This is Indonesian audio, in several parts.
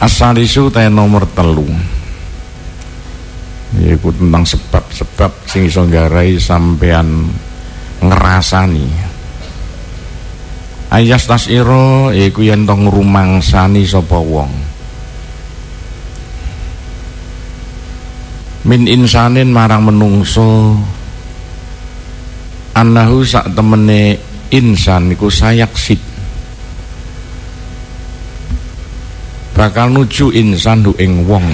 Asalisu teh nomor telu. Yaitu tentang sebab-sebab sing iso nggarai sampean ngerasani. Ayas tasiro yaiku yen to ngrumangsani sapa wong. Min insanin marang menungso annahu sak temene insan iku sayak sit bakal nuju insan ing wong.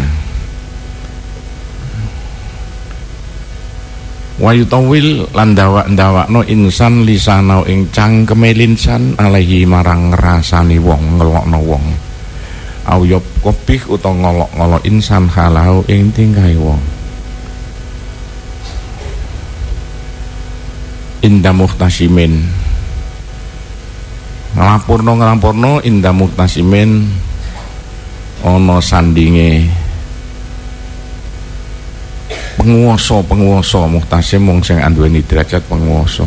Wa yutawil lan ndawak-ndawakno insan lisanau ing cangkeme linsan alaihi marang ngrasani wong ngelokno wong. Au kopih utawa ngolok-ngolok insan halau ing tingkai wong. Inda muhtasimin. Ngelapurno ngelapurno inda muhtasimin ana sandinge penguasa-penguasa muhtasim wong sing anduweni derajat penguasa.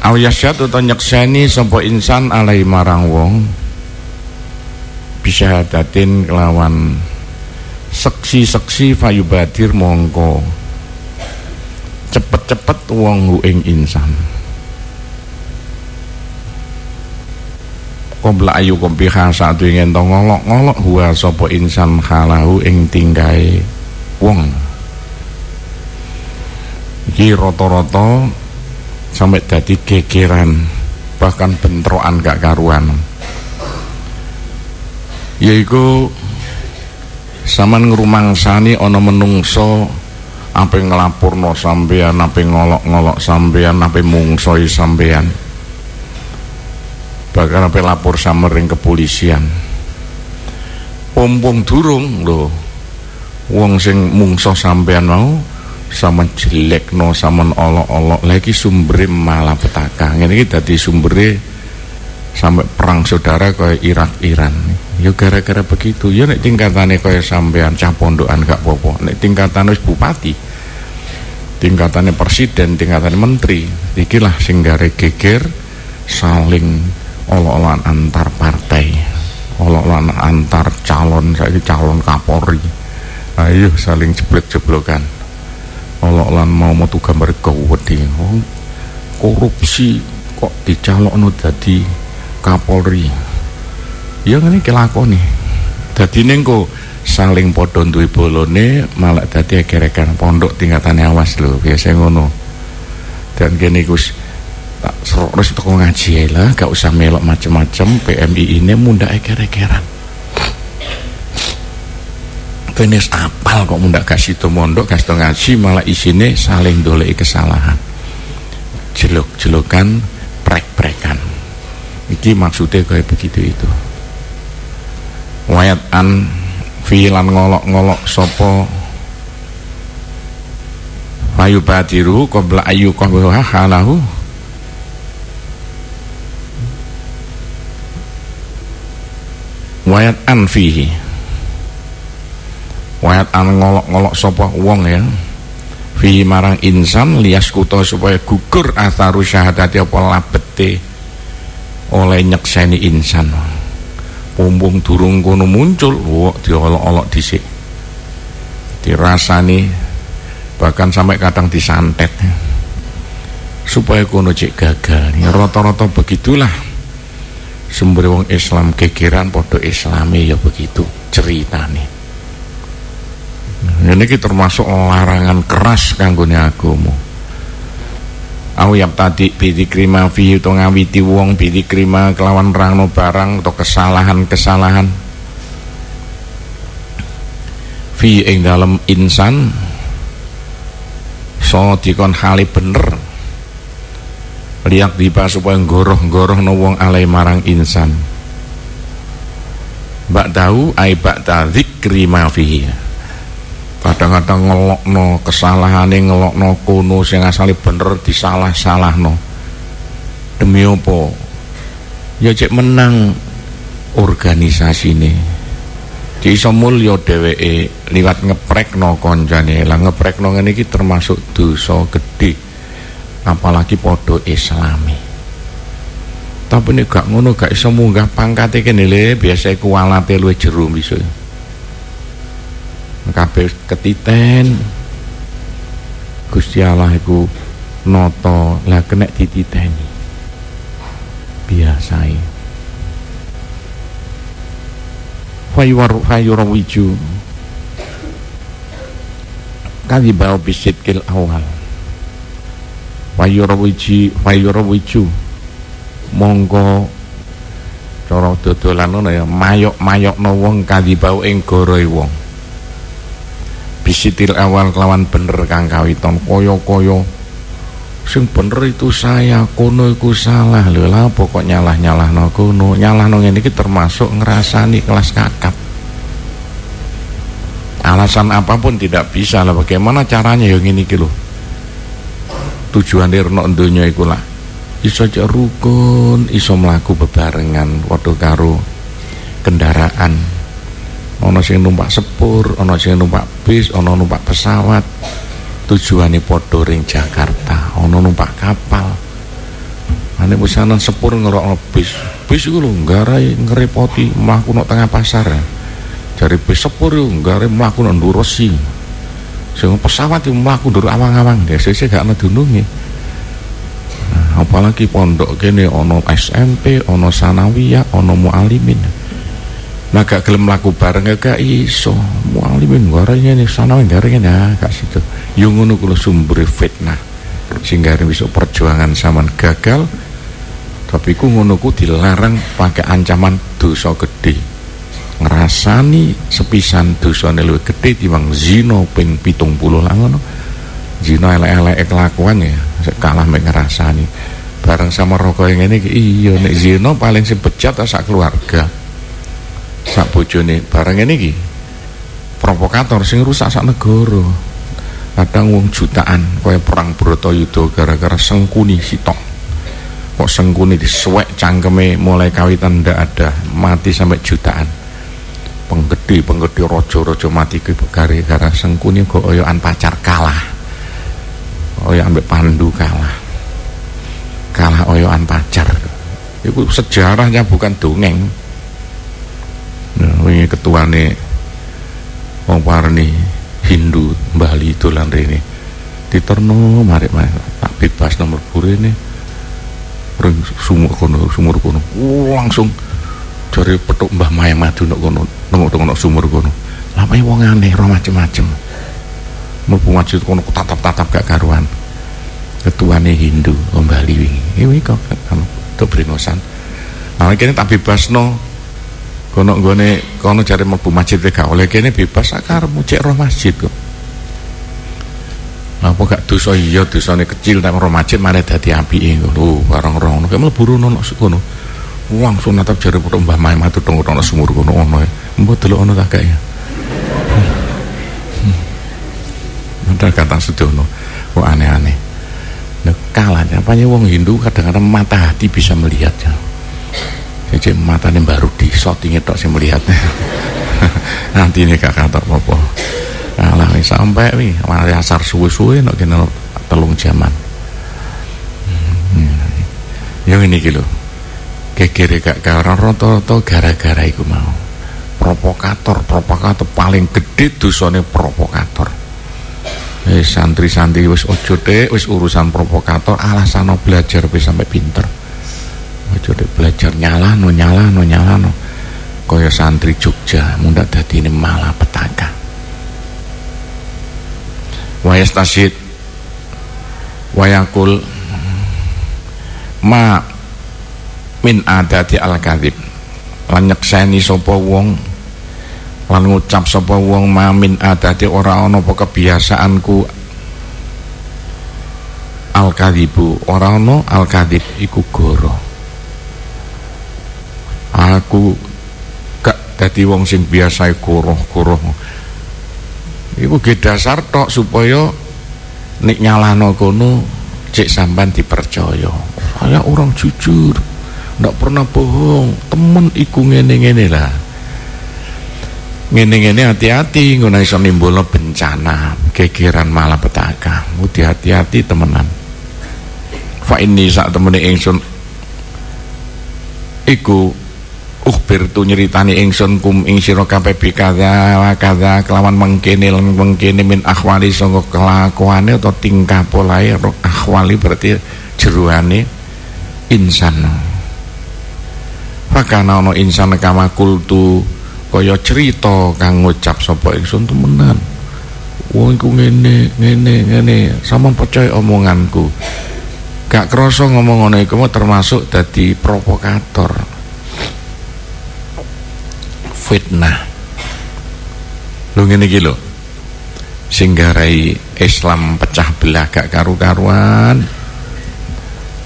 Aw yasyad utawa nyekseni sapa insan alai marang wong bisa hadatin kelawan seksi-seksi fayubadir mongko. Cepet-cepet wong ing insan Qabla ayu kompiha saat ingin to ngolok-ngolok huwa sopo insan halahu ing tinggai wong? Iki roto-roto sampai dadi gegeran bahkan bentrokan gak karuan. Yaiku saman ngrumangsani ana menungso apa ngelapurno sampean apa ngolok-ngolok sampean apa mungsoi sampean bahkan sampai lapor samering kepolisian. Pompong durung lho. Wong sing mungso sampean mau sama jelek no sama olok-olok lagi sumber malah petaka. Ini kita di sumbernya sampai perang saudara kaya Irak Iran ya gara-gara begitu. Ya nek tingkatannya kaya sampean cah pondokan gak popo nek tingkatan bupati tingkatannya presiden tingkatannya menteri ikilah sing geger saling olok-olokan antar partai olok-olokan antar calon saya calon kapolri. Ayo saling jeblok-jeblokan. Olok-olokan mau metu gambar kewedi oh, korupsi kok dicalon dadi kapolri? Ya ngene kelakoni dadi ning kok saling padha duwe bolone malah dadi egerekan pondok tingkatane awas lho biasa ngono. Dan kene Gus tak terus toko ngaji lah gak usah melok macem-macem PMI ini muda eker-ekeran Kenis apal kok muda kasih to mondok kasih to ngaji malah isine saling dolei kesalahan. Jeluk-jelukan prek-prekan. Iki maksudnya kayak begitu itu. Wayat an filan ngolok-ngolok sopo. Ayu batiru qabla ayu qabla halahu wayat an fihi. Wayat an ngolok-ngolok sopo wong ya. Fihi marang insan lias kuto supaya gugur atharu syahadati apa labete oleh nyekseni insan. Pumbung durung kono muncul wok diolok-olok dhisik. Dirasani bahkan sampai kadang disantet. Supaya kono cek gagal. Rata-rata begitulah sumber wong Islam gegeran podo islami ya begitu ceritane. Ini kita termasuk larangan keras kanggone agama. Aku yap tadi bidi krima fi itu ngawiti wong bidi krima kelawan rangno barang atau kesalahan-kesalahan. Fi ing dalam insan so dikon hali bener liak dipa supaya goroh-goroh no wong alai marang insan. Bak tahu ai bak dzikri ma fihi. Kadang-kadang ngelokno kesalahane ngelokno kuno sing asale bener disalah-salahno. Demi apa? Ya cek menang organisasi ini di mulya dheweke liwat ngeprekno koncane lah ngeprekno ngene iki termasuk dosa gedhe apalagi podo islami. Tapi nek gak ngono gak iso munggah pangkate kene le. Biasa iku walate luwih jero bisa kabeh ketiten. Gusti Allah iku noto lah kena dititeni. Biasai. Fayur fayur wiju bau bisit kil awal fayur wiji fayur wiju monggo cara dodolan ngono ya mayok-mayokno wong bau ing goroe wong. Bisitil awal kelawan bener kang kawiton koyo-koyo sing bener itu saya kono iku salah. Lho lah pokok nyalah nyalah no kono. Nyalah no ini termasuk ngerasani kelas kakap. Alasan apa pun tidak bisa lah. Bagaimana caranya yang ini kilo tujuan dari no dunia iku lah. Iso rukun iso melaku bebarengan waktu karo kendaraan. Ono sing numpak sepur ono sing numpak bis ono numpak pesawat. Tujuane padha ring Jakarta ono numpak kapal. Ane pesanan sepur ngerok bis bis iku lho nggarai ngerepoti mlaku nang tengah pasar. Cari bis sepur yo nggarai mlaku nang Ndurosi sing pesawat yo mlaku ndur awang-awang sese gak ana dununge nah, apalagi pondok kene ono SMP ono sanawiyah ono mualimin Nah gak gelem laku bareng ya gak iso. Mualimin gorengnya nih sana gorengnya nah gak situ. Yung ngono kulo sumber fitnah. Sehingga bisa perjuangan zaman gagal. Tapi ku ngono ku dilarang pakai ancaman dosa gede. Ngerasani sepisan dosa luwih gede timbang zino ping pitung puluh lah ngono. Zino elek-elek kelakuan ya kalah mek ngerasani. Bareng sama rokok yang ini iya nek zino paling sing bejat sak keluarga. Sak bojone. Barang ini provokator sing rusak sak negara. Kadang wong jutaan kaya perang Bratayuda gara-gara sengkuni sitok. Kok sengkuni disuwek cangkeme mulai kawitan ndak ada mati sampai jutaan penggede penggede rojo-rojo mati ke gara-gara sengkuni kok oyoan pacar kalah. Oyo ambek pandu kalah. Kalah oyoan pacar. Itu sejarahnya bukan dongeng. Nah, wingi ketuane wong parni Hindu Bali dolan rene. Diterno marik marik tak bebas nomor burene ring sumur kono sumur kono. Langsung cari petuk Mbah Maya madu nok kono nengok nok sumur kono. Lama wong aneh roh macem-macem. Mlebu masjid kono tatap-tatap gak karuan. Ketuane Hindu Om Bali wingi. Iki kok kan to bringosan. Nah kene tak bebasno kono gone kono cari mlebu masjid gak oleh kene bebas sakarmu cek roh masjid kok. Apa gak dosa? Iya dosane kecil tapi roh masjid malah dadi apike lho barang roh ngono. Kok mlebu rono kono langsung natap jare putuk Mbah Mai matu tong ono sumur kono ono mbok delok ono tak ya. Udah kata Sudono kok aneh-aneh. Nah, kalah apanya wong Hindu kadang-kadang mata hati bisa melihatnya cek matanya baru di shooting itu sih melihatnya nanti ini gak kata apa-apa. Lah sampai nih mari asar suwe-suwe nak kena telung jaman. Hmm. yang ini gitu kekere gak karena roto-roto gara-gara iku mau. Provokator provokator paling gede dosane provokator. Eh, santri-santri wis ojo deh wis urusan provokator alasan belajar bisa sampai pinter. Ojo dek belajar nyala no nyala no nyala no kaya santri Jogja mudah dadi ini malah petaka. Wayas tasid wayakul ma min adati al kadhib lan nyekseni sapa wong lan ngucap sapa wong ma min adati ora ana apa kebiasaanku. Al kadhibu ora ana al kadhib iku goro. Aku gak dadi wong sing biasa kuruh-kuruh iku ge dasar tok supaya nek nyalano kono cek sampan dipercaya. Saya orang jujur ndak pernah bohong. Temen iku ngene-ngene lah. Ngene-ngene hati-hati ngono iso nimbulno bencana gegeran petaka mudi hati-hati temenan. Fa ini sak temene ingsun iku ukhbir tu nyeritani ingsun kum ing sira kabeh bikadha wa kadha kelawan mengkene lan mengkene min akhwali sanga kelakuane atau tingkah polae akhwali berarti jeruane insan fakana ana insan kama kultu kaya cerita kang ngucap sapa ingsun temenan. Wong iku ngene ngene ngene sama percaya omonganku. Gak krasa ngomong ngono iku termasuk dadi provokator. Fitnah. Lu ngene iki lho. Sing Islam pecah belah gak karu-karuan.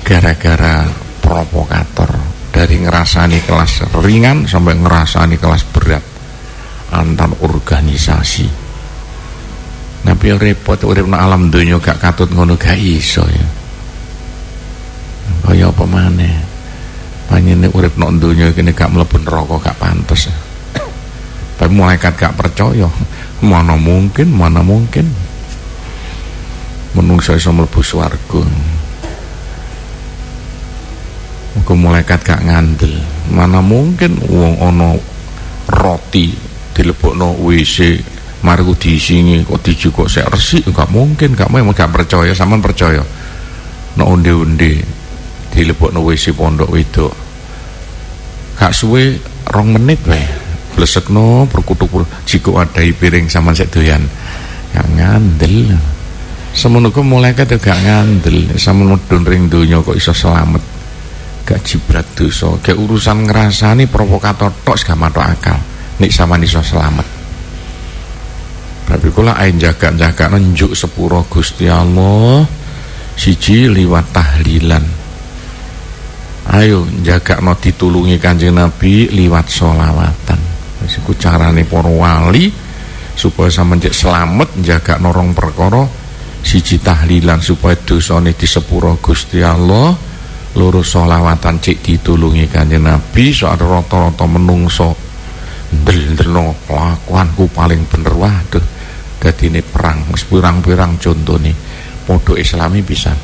Gara-gara provokator dari ngerasani kelas ringan sampai ngerasani kelas berat antar organisasi. Tapi repot urip alam dunia gak katut ngono gak iso ya. Kaya apa maneh? Panjene urip nok donya kene gak mlebu neraka gak pantes tapi malaikat gak percaya. Mana mungkin mana mungkin? Menungso iso mlebu swarga Muga malaikat gak ngandel. Mana mungkin wong ana roti dilebokno WC mari ku diisingi kok diji kok sek resik gak mungkin gak mau gak percaya sampean percaya. No onde-onde dilebokno WC pondok wedok gak suwe rong menit wae. Blesekno perkutuk jika ada piring sama sek doyan. Gak ngandel. Semono malaikat gak ngandel. Sama medun ring donya kok iso selamat gak jibrat dosa. Gak urusan ngerasani provokator tok gak matok akal. Nek sama iso selamat. Tapi kula ain jaga-jaga nunjuk sepuro Gusti Allah siji liwat tahlilan. Ayo jaga no ditulungi kanjeng Nabi liwat solawatan iku carane para wali supaya sama cek selamat jaga norong perkara siji tahlilan supaya dosane disepuro Gusti Allah loro solawatan cek ditulungi kanjeng Nabi soal rata-rata menungso. Ndel-ndelno kelakuanku paling bener. Waduh dadine perang wis pirang-pirang contone padha islami bisa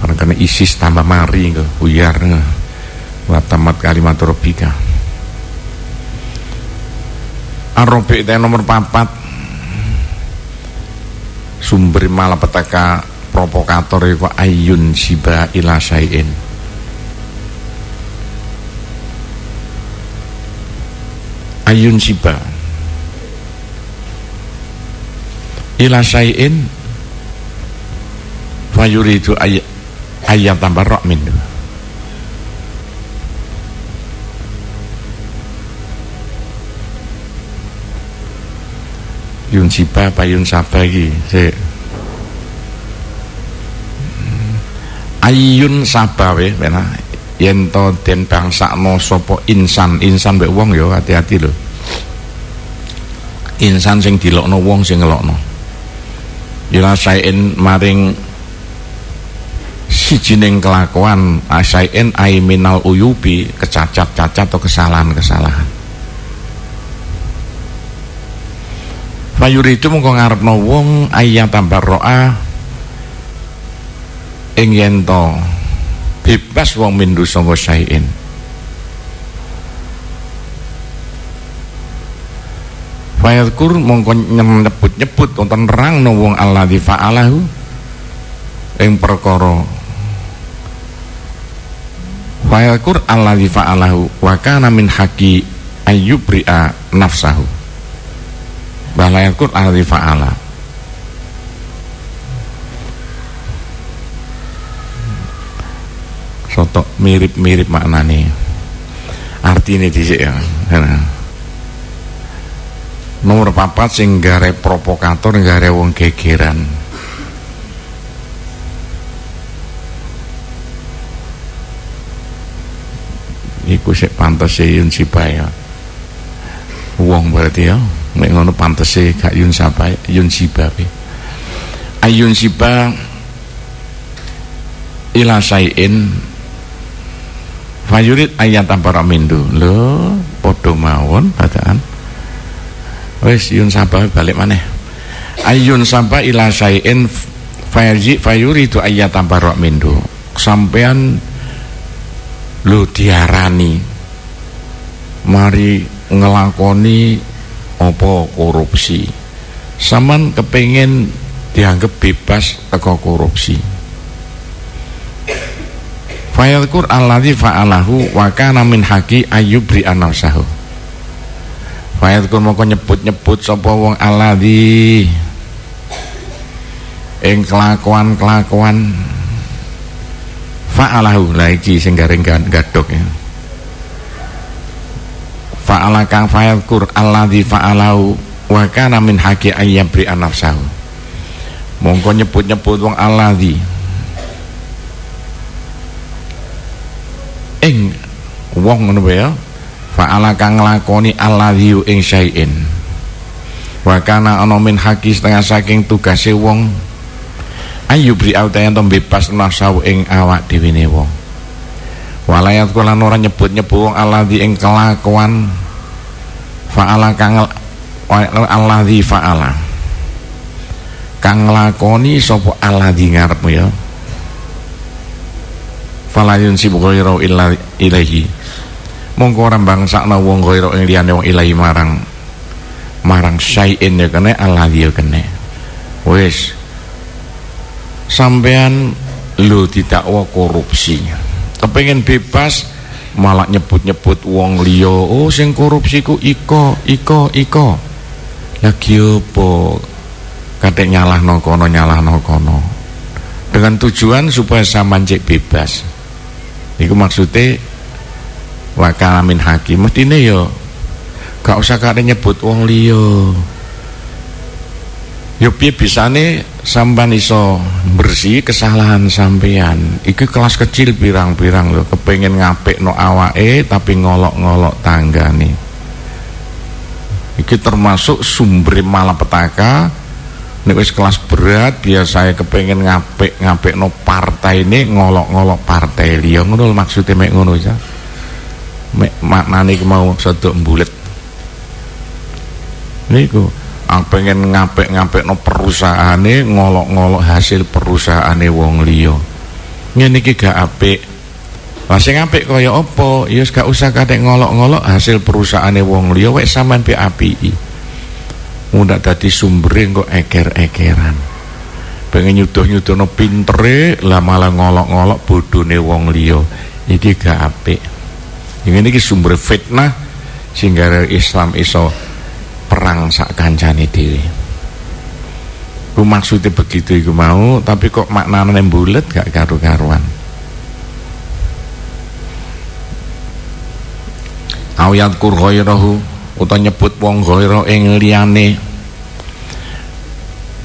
karena ISIS tambah mari ke buyar buat tamat kalimat robika Arabi nomor papat. Sumber malapetaka provokator itu ayun siba ila sayin ayun siba ila sayin fayuridu ayat ayat tabarrak minhu yun sipa apa yun sapa iki? Sik ayun sapa we pena yen to den bangsakno sapa insan insan mbek wong ya hati-hati lho. Insan sing dilokno wong sing ngelokno. Ila saen maring sijining kelakuan asain aiminal uyubi kecacat-cacat atau kesalahan-kesalahan. Fayuri itu mengko ngarepno wong ayat roa ing yen bebas wong mindu sangka sain Fayadkur mongko nyebut-nyebut wonten nerangno wong alladzi fa'alahu ing perkara Fayakur alladzi fa'alahu wa kana min haqi ayyubri'a nafsahu. Balayakur alladzi fa'ala. Sotok mirip-mirip maknane. Artine dhisik ya. Nomor papat sing gare provokator gare wong gegeran. iku sik pantese yun sibaya wong berarti ya nek ngono pantese gak yun sibaya yun sibabe ayun siba ila sayin fayurid ayat para mindu. Lho padha mawon bacaan wis yun sabah balik maneh. Ayun sabah ila sayin fayuri itu ayat para mindu. Sampean lho diarani. Mari ngelakoni apa korupsi. Saman kepengen dianggap bebas teko korupsi Fayadkur alladhi fa'alahu wa kana min haqi ayyubri anafsahu. Fayadkur moko nyebut-nyebut sapa wong alladhi. Ing kelakuan-kelakuan. Fa'alahu la iki sing garing gadok ya. Fa'ala kang fayadkur alladhi fa'alahu wa kana min haqi ayyubri anafsahu. Mongko nyebut-nyebut wong alladhi ing wong ngono ya fa'ala kang nglakoni alladzi ing syai'in. Wa kana ana min haki setengah saking tugase wong ayu bri autayan to bebas nasau ing awak dhewe ne wong walayat kula ora nyebut-nyebut wong alladzi ing kelakuan fa'ala kang alladzi fa'ala kang nglakoni sapa alladzi ngarep ya falayun si ghaira illa ilahi mongko ora bangsakna wong ghaira ing liyane wong ilahi marang marang syai'in ya kene alladhi ya kene. Wis. Sampean lu didakwa korupsi kepengen bebas malah nyebut-nyebut wong liya oh sing korupsi ku iko iko iko. Lagi apa? Katek nyalahno kono nyalahno kono. Dengan tujuan supaya sampean cek bebas Iku maksudnya wakala min hakim mestine yo gak usah kare nyebut wong liya. Yo piye bisane sampean iso bersih kesalahan sampean. Iki kelas kecil pirang-pirang lho kepengin ngapikno awake tapi ngolok-ngolok tanggane. Iki termasuk sumber malapetaka nek wis kelas berat biasa kepengen ngapik ngapik no partai ini ngolok-ngolok partai liya. Ngono maksudnya mek ngono ya mek maknane mau sedok mbulet. Niku ang pengen ngapik-ngapik no perusahaane ngolok-ngolok hasil perusahaane wong liya. Ngene iki gak apik. Lah sing apik kaya apa? Ya gak usah katek ngolok-ngolok hasil perusahaane wong liya. Wek sampean pe apiki ngundak dadi sumbere kok eker-ekeran. Pengen nyuduh no pintere lah malah ngolok-ngolok bodone wong iki gak apik. Ini iki sumber fitnah sehingga Islam iso perang sak kancane dhewe. Ku maksudnya begitu iku mau tapi kok maknane bulet gak karu-karuan. Awiyat kur utawa nyebut wong ghaira ing liyane.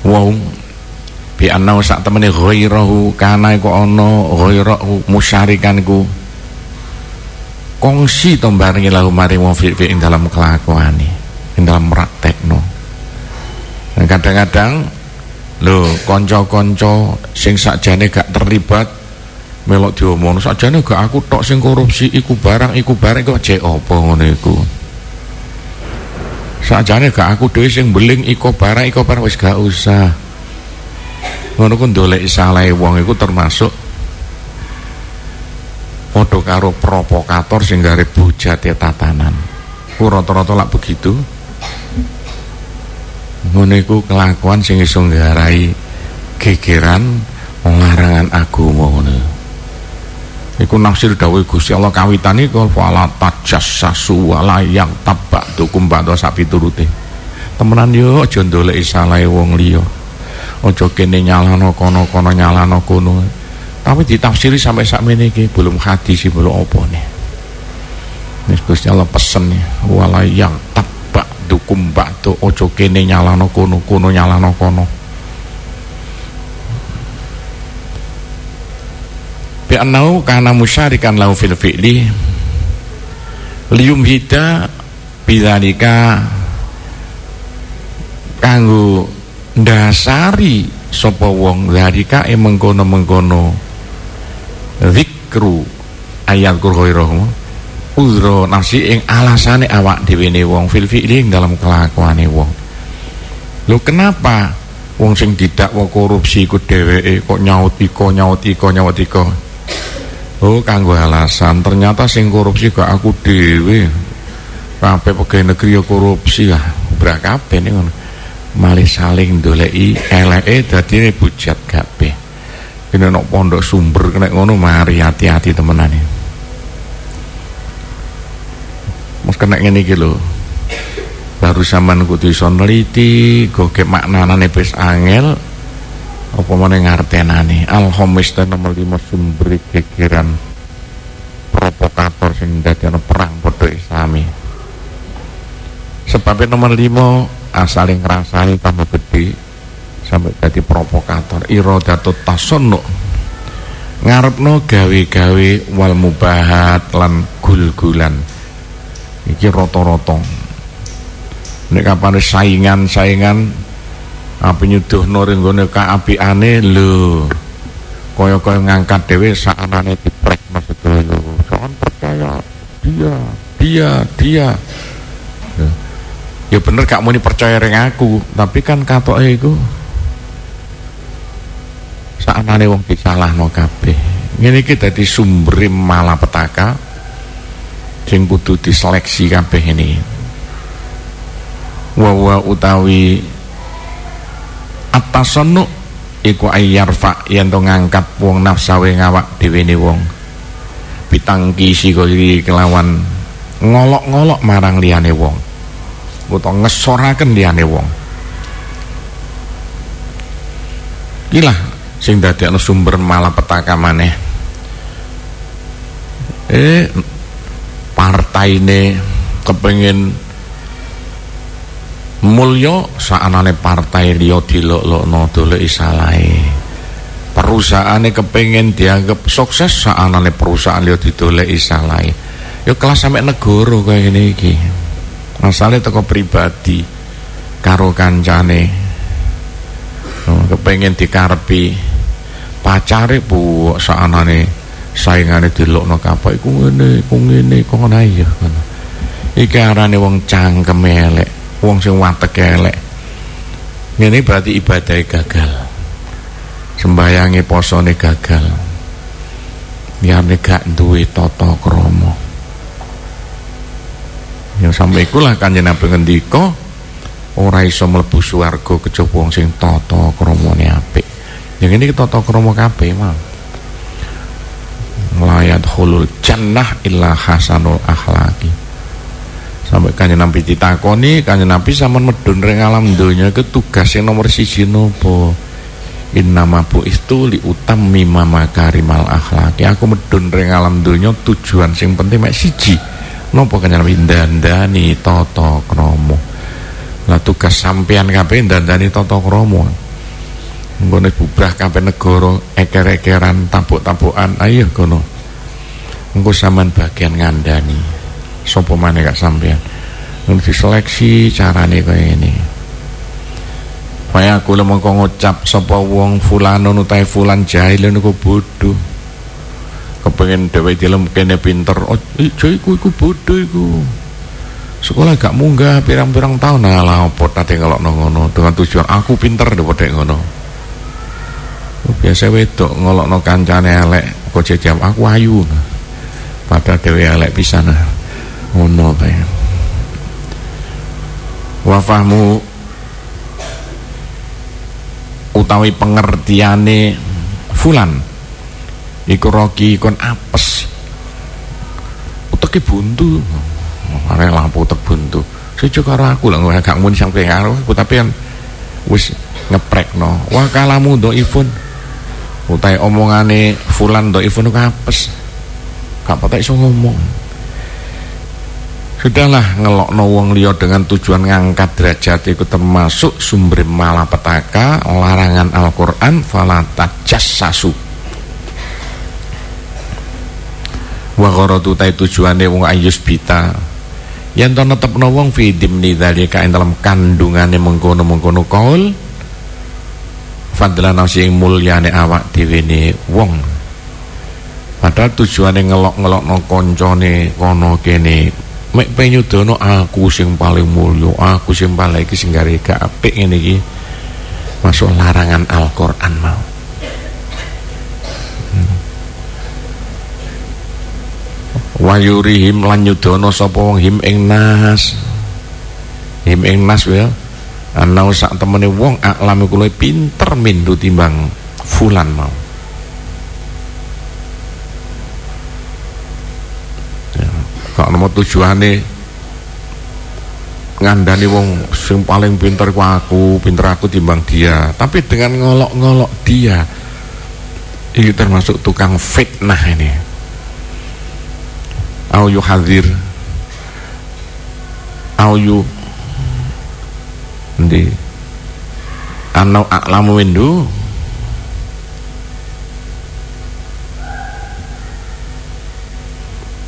Wong bi anna sak temene ghairahu kana iku ana ghairahu musyarikan ku kongsi to barengi lahu maring wong fi ing dalam kelakuane ing dalam praktekno. Kadang-kadang lho kanca-kanca sing sakjane gak terlibat melok diomong sakjane gak aku tok sing korupsi iku barang iku barang kok jek apa ngono iku sakjane gak aku dhewe sing beling iko barang iko barang wis gak usah. Ngono ku ndolek salahe wong iku termasuk padha karo provokator sing gare bujate tatanan. Ku rata-rata lak begitu. Ngono iku kelakuan sing iso nggarai gegeran larangan agama ngono Iku nafsir dawuh Gusti Allah kawitan iku fala tajassasu wala yang tabak tukum ba'da sapi turute. Temenan yo aja ndoleki salahe wong liya. Aja kene nyalano kono-kono nyalano kono. Tapi ditafsiri sampai sakmene iki belum hadis belum apa nih. Nis Gusti Allah pesen wala yang tabak tukum ba'da aja kene nyalano kono kono nyalano kono. Bi annahu kana musyarikan lahu fil fi'li hida bidzalika kanggo ndasari sapa wong zalika e mengkono-mengkono zikru ayat kurhoiroh udro nafsi ing alasane awak dhewe wong fil fi'li ing dalam kelakuane wong. Lho kenapa wong sing didakwa korupsi iku dheweke kok nyaut iko nyaut iko nyaut iko oh kanggo alasan. Ternyata sing korupsi gak aku dhewe. Kabeh pegawai negeri ya korupsi brak kabeh ning ngono. Malih saling doleki eleke dadine bujat kabeh. Kene nok pondok sumber kena ngono mari hati-hati temenan Mas kena ngene iki lho. Baru zaman kudu iso neliti gogek maknanane wis angel apa meneh ngartenane al khamis nomor 5 sumber gegeran provokator sing dadekno perang padha islami sebabnya nomor 5 asaling ngrasani tambah gede sampai jadi provokator. Irodatut tasonno ngarepno gawe-gawe wal mubahat lan gul-gulan. Iki roto-roto nek kapan saingan-saingan apa nyuduhno ring gone kaapikane lho. Kaya-kaya ngangkat dhewe sakanane diprekno sedaya jangan percaya. Dia dia dia. Ya, bener gak muni percaya ring aku tapi kan katoke iku sakanane wong disalahno kabeh. Ngene iki dadi sumber malapetaka sing kudu diseleksi kabeh ini. Wa utawi atasanu iku ayyarfa yen to ngangkat wong nafsawe ngawak dhewe ne wong. Pitangkisi kiri kelawan ngolok-ngolok marang liyane wong. Utawa ngesoraken liyane wong. Gila sing dadekno sumber malapetaka maneh. Eh partaine kepengen mulya saanane partai liya dilok-lokno doleki salahe perusahaane kepengin dianggap sukses saanane perusahaan liya didoleki salahe ya kelas sampe negara kaya ngene iki. Masale teko pribadi karo kancane. Oh, kepengin dikarepi. Pacare bu saanane saingane dilokno kapok iku ngene iku ngene kok ngono ya? Iki arane wong cangkem elek wong sing watek elek. Ngene berarti ibadah gagal. Sembayangi posone gagal. Liyane gak duwe tata krama. Yang sampai ikulah kanjeng Nabi ngendika ora iso mlebu swarga kejaba wong sing tata kramane apik. Yang ini tata krama kabeh mah layat hulul jannah illa hasanul akhlaqi sampai kanjeng Nabi ditakoni kanjeng Nabi sama medun ring alam donya ke tugas yang nomor siji nopo. Innama bu itu li utam mima makarimal akhlaki. Aku medun ring alam donya tujuan sing penting mek siji. Nopo kanjeng Nabi? Dandani toto kromo lah tugas sampean kabeh dandani toto kromo nggone bubrah kabeh negara eker-ekeran tabuk-tabukan ayo kono engko sampean bagian ngandani sapa maneh gak sampean nang diseleksi carane kaya ini Kaya aku lemong kok ngucap sapa wong fulano utahe fulan jahil niku bodoh. Kepengen dhewe dilem kene pinter. Oh, ijo iku iku bodoh iku. Sekolah gak munggah pirang-pirang tahun nah lah opo tate ngelokno ngono dengan tujuan aku pinter dhewe ngono. Biasa wedok ngelokno kancane elek kok jam aku ayu. Padahal dhewe elek pisan. Ngono kae. Wa fahmu utawi pengertiane fulan iku roki kon apes. Uteke buntu. Arek lampu utek buntu. Sejo karo aku lah gak muni sampe karo aku tapi kan wis ngeprekno. Wa kalamu ifun? Utai omongane fulan ifun apes. Gak patek iso ngomong Sudahlah ngelokno wong liya dengan tujuan ngangkat derajat itu termasuk sumber malapetaka, larangan Al-Qur'an fala tajassasu. Wa ta tujuane wong ayus bita. Yen to netepno wong fi dimni dzalika ing dalam kandungane mengkono-mengkono kaul fadlan sing mulyane awak dhewe wong padahal tujuane ngelok-ngelokno koncone kono kene mek penyudono aku sing paling mulya aku sing paling iki sing gare gak apik ngene iki. Masuk larangan Al-Qur'an mau. Hmm. wayurihim lan nyudono sapa wong him ing nas. Him ing nas ya. Ana sak temene wong aklam iku pinter mindu timbang fulan mau kok nomor tujuane ngandani wong sing paling pinter ku aku, pinter aku timbang dia. Tapi dengan ngolok-ngolok dia, ini termasuk tukang fitnah ini. Au hadir au yu ndi anau aklamu windu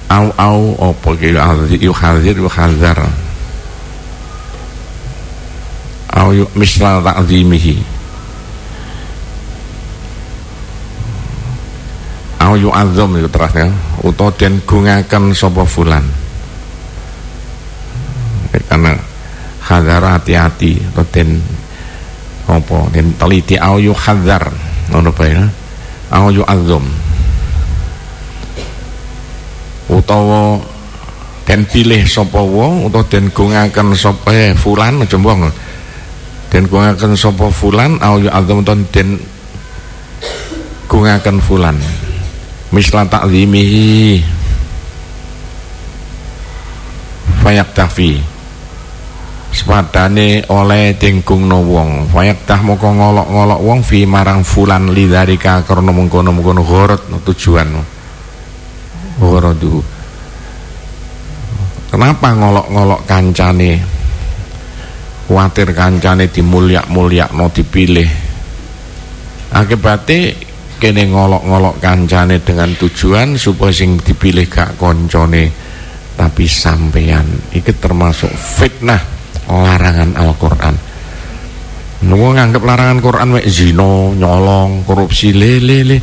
au au opo ki yu hazar au yu misla ta'zimihi au yu azam itu terasnya utawa den gungaken sapa fulan karena hadar hati-hati atau den apa den teliti au yu hadar ngono bae ya au yu azam utawa den pilih sapa wong utawa den gungaken sapa eh, fulan aja mbong den gungaken sapa fulan au yu azam den gungaken fulan. Misla fayak tafi sepadane oleh no wong. Fayaktah moko ngolok-ngolok wong fi marang fulan lidzalika karena mengkono-mengkono gharat no tujuan gharadu kenapa ngolok-ngolok kancane kuatir kancane dimulyak-mulyak no dipilih akibatnya kene ngolok-ngolok kancane dengan tujuan supaya sing dipilih gak koncone tapi sampeyan iki termasuk fitnah larangan Al-Qur'an. Wong nganggep larangan Quran mek zina, nyolong, korupsi lele le.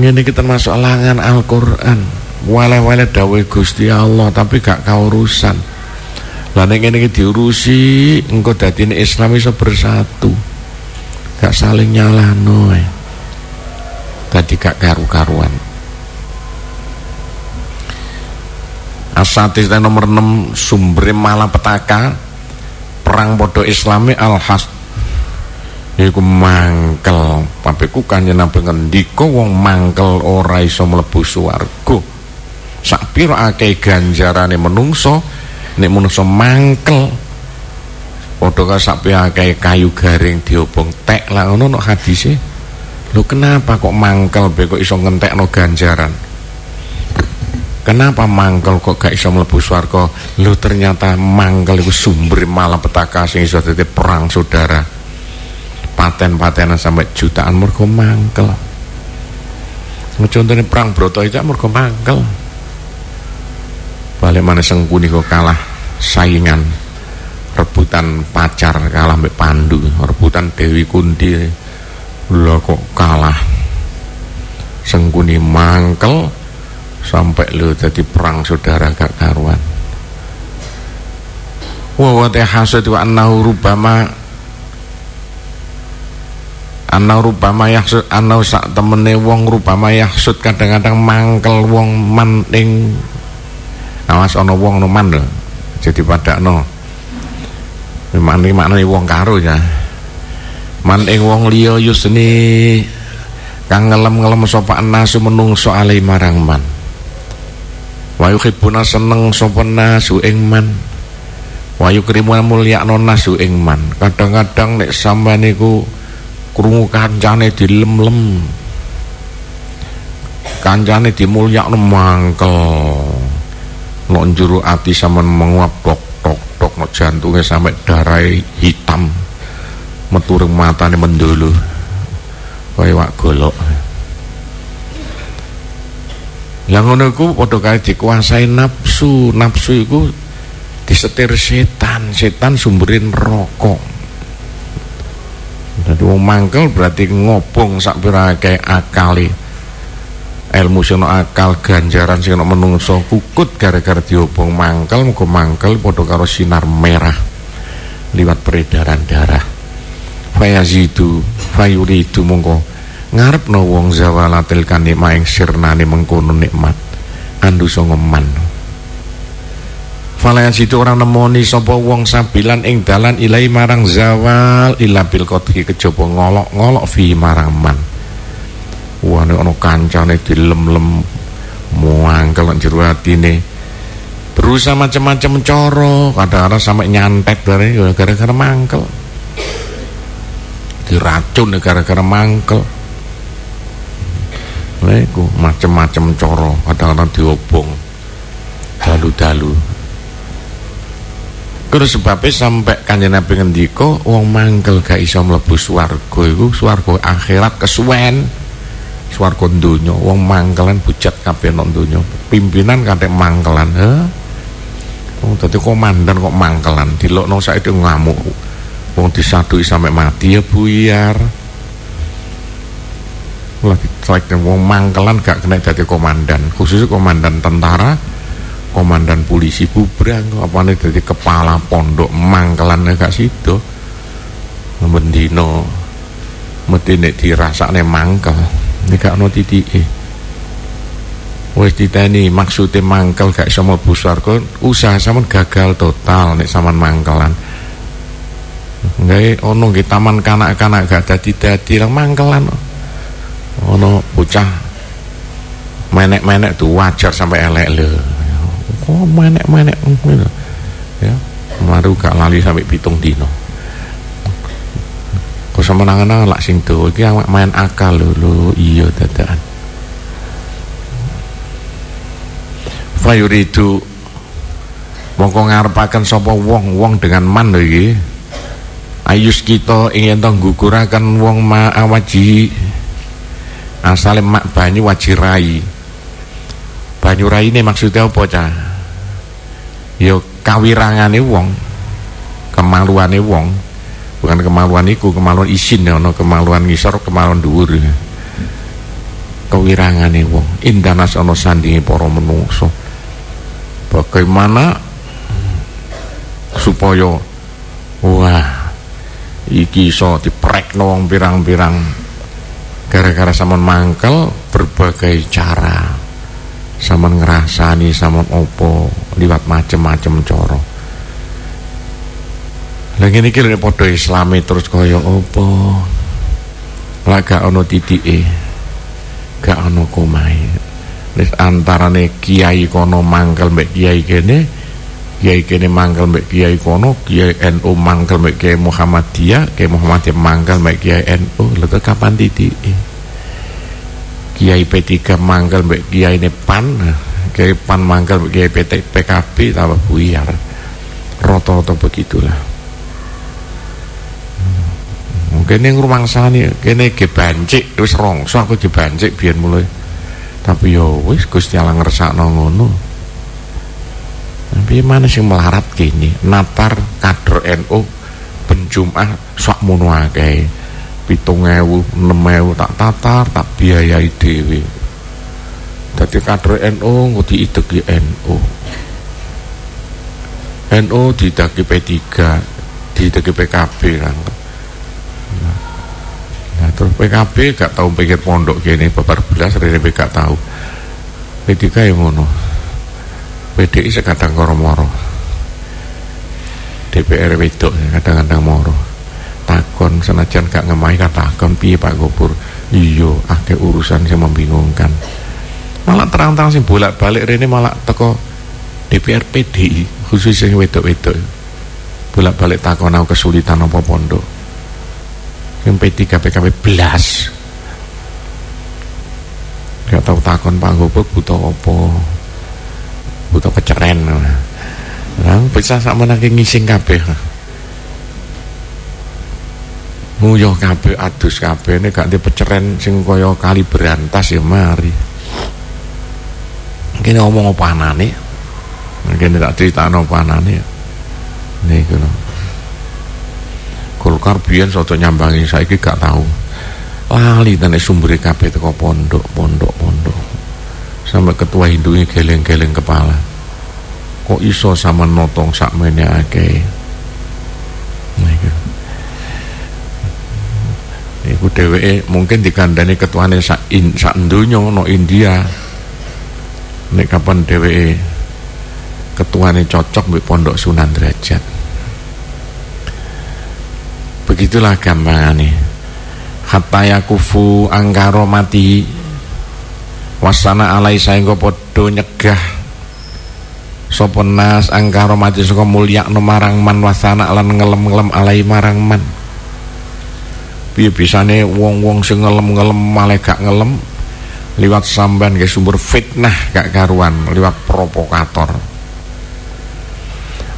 Ngene iki termasuk larangan Al-Qur'an. Wale-wale dawuh Gusti Allah tapi gak kaurusan. Lah nek ngene iki diurusi engko dadine Islam iso bersatu. Gak saling nyalahno ae. Tadi gak karu-karuan. Asatis nomor 6 sumber malapetaka perang podo islami al-has iku mangkel papiku kanjeng Nabi ngendika wong mangkel ora iso mlebu swarga sak pira akeh ganjarane menungso nek menungso mangkel padha karo sak akeh kayu garing diobong tek lah ngono no hadise lho kenapa kok mangkel be kok iso ngentekno ganjaran Kenapa mangkel kok gak iso mlebu swarga? Lu ternyata mangkel itu sumber malapetaka sing iso dadi perang saudara. Paten-patenan sampai jutaan mergo mangkel. Contohnya perang broto itu mergo mangkel. Balik mana sengkuni kok kalah saingan rebutan pacar kalah mbek Pandu, rebutan Dewi Kunti. Lho kok kalah. Sengkuni mangkel sampai lu jadi perang saudara gak karuan wa wa hasud wa annahu annahu rubama yahsud annahu sak temene wong rubama yahsud kadang-kadang mangkel wong man ing awas ana wong no man lho jadi padakno. Memang ini maknanya wong karo ya. Man ing wong liya yusni kang ngelem-ngelem sapa nasu menungso alai marang man. Wa yuhibbuna seneng sapa nasu ing man. Wa yukrimuna mulyakno nasu ing man. Kadang-kadang nek sampean niku krungu kancane dilem-lem kancane dimulyakno mangkel nok njuru ati sampean menguap tok tok tok nok jantunge sampe darah hitam metu matane mendulu kaya wak golok yang ngono iku padha kae dikuasai nafsu. Nafsu iku disetir setan. Setan sumberin rokok. Jadi wong mangkel berarti ngobong sak pira kayak akali. Ilmu sing akal ganjaran sing menungso kukut gara-gara diobong mangkel muga mangkel padha karo sinar merah liwat peredaran darah. Fayazidu mongko ngarep no wong zawalatil kanima ing sirnane mengkono nikmat andu songoman Falayan situ orang nemoni sapa wong sabilan ing dalan ilai marang zawal ila bil kodhi kejaba ngolok-ngolok fi marang man. Wane ana kancane dilem-lem muangkel nang jero atine. Berusaha macam-macam coro, kadang-kadang sampai nyantet ya gara-gara mangkel. Diracun ya gara-gara mangkel. Lha macam-macam coro, kadang-kadang diobong. Dalu-dalu. Terus sebabnya sampai kanjeng Nabi ngendika wong mangkel gak iso mlebu swarga iku swarga akhirat kesuwen. Swarga donya wong mangkelan bujat kabeh nang donya. Pimpinan kate mangkelan, he. Wong dadi komandan kok mangkelan, dilokno saiki ngamuk. Wong disadui sampai mati ya buyar. Lagi like wong mangkelan gak kena jadi komandan, khususnya komandan tentara komandan polisi bubrang apa nih dari kepala pondok mangkelan gak situ mendino mesti nek dirasakne mangkel nek gak ono titike. Wis diteni maksudnya mangkel gak iso mlebu swarga usaha sampean gagal total nek sampean mangkelan. Nggak ono nggih taman kanak-kanak gak dadi-dadi lang mangkelan. Ono bocah menek-menek tuh wajar sampai elek oh menek-menek gitu. Ya baru gak lali sampai pitung dino kok sama nangan lak sing tuh iki main akal lho lho iya dadaan fayuridu mongko ngarepaken sapa wong wong dengan man lho ayus kita ingin to guguraken wong ma awaji. Asale mak banyu wajirai banyu rai ini maksudnya apa cah ya kawirangane wong kemaluane wong. Bukan kemaluan iku kemaluan isin ya ana kemaluan ngisor kemaluan dhuwur. Kewirangane wong. Indanas ana sandinge para menungso. Bagaimana supaya wah iki iso diprekno wong pirang-pirang. Gara-gara samon mangkel berbagai cara samon ngerasani samon opo liwat macem-macem coro lagi ini kira podo islami terus kaya opo? Lah gak ono titike gak ono komai nis antarane kiai kono mangkel mbek kiai kene kiai kene mangkel mbek kiai kono kiai NU mangkel mbek kiai Muhammadiyah kiai Muhammadiyah mangkel mbek kiai NU lha kapan titike Kiai P3 manggal mbek Kiai Nepan Kiai Pan manggal mbek Kiai PT PKB tambah buyar. Rata-rata begitulah. Mungkin yang rumah sana kene ge bancik wis rongso aku dibancik biar mulai. Tapi ya wis Gusti Allah ngersakno ngono. Tapi mana sih melarat gini natar kader NU penjumah sak mono akeh pitung ewu enam ewu tak tatar tak biayai dewi jadi kader NU nggak diideki NU NU didaki P3 didaki PKB kan. Nah, terus PKB gak tahu pikir pondok gini babar belas rene gak tahu P3 yang ngono. PDI sekadang koromoro DPR wedok kadang-kadang moro takon senajan gak ngemai takon piye Pak Gopur iya akeh urusan sing membingungkan. Malah terang-terang sing bolak-balik rene malah teko DPR PDI khusus sing wedok-wedok. Bolak-balik takon aku kesulitan apa pondok? Yang P3 PKB belas gak tahu takon Pak Gopur butuh apa? Butuh keceren. Nah, bisa sama lagi ngising kabeh nguyuh kabeh adus kabeh ini gak peceren sing kaya kali berantas ya mari. Mungkin ngomong apa anane? Mungkin tak cerita apa anane. Niku lho Golkar biyen soto nyambangi saiki gak tahu. Lali tane sumber kabeh teko pondok pondok pondok. Sampai ketua Hindu ini geleng-geleng kepala. Kok iso sama notong sak mene akeh? Niku iku dheweke mungkin dikandani ketuane sak in sak no India. Nek kapan dheweke ketuane cocok mbek pondok Sunan Derajat. Begitulah gampangane. Hatta yakufu angkaro mati. Wasana alai saengga padha nyegah. Sapa nas mati saka mulya wasana lan ngelem-ngelem alai marang man piye bisane wong-wong sing ngelem-ngelem malah gak ngelem? Liwat samban ke sumber fitnah gak karuan liwat provokator.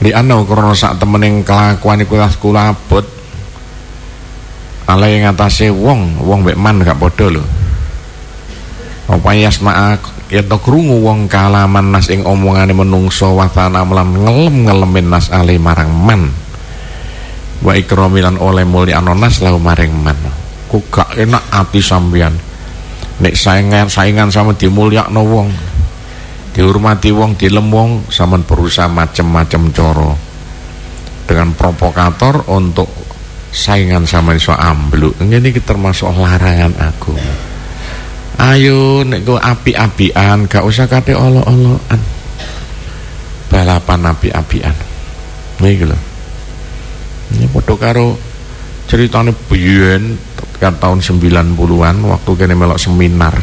Di ana krana sak temening kelakuan iku kulabut. Ala yang ngatasi wong wong mbek man gak padha lho. Apa yasma yen to krungu wong kalaman nas ing omongane menungso watana melan ngelem-ngelemin nas ale marang man wa ikramilan oleh mulia anonas lau maring man ku gak enak ati sampean nek saingan saingan sama no wong dihormati wong dilem wong sama berusaha macem-macem coro dengan provokator untuk saingan sama iso ambluk. Ini termasuk larangan aku ayo nek go api-apian gak usah kate olo-oloan balapan api-apian. Nih lho ini foto karo ceritanya biyen kan tahun 90-an waktu kene melok seminar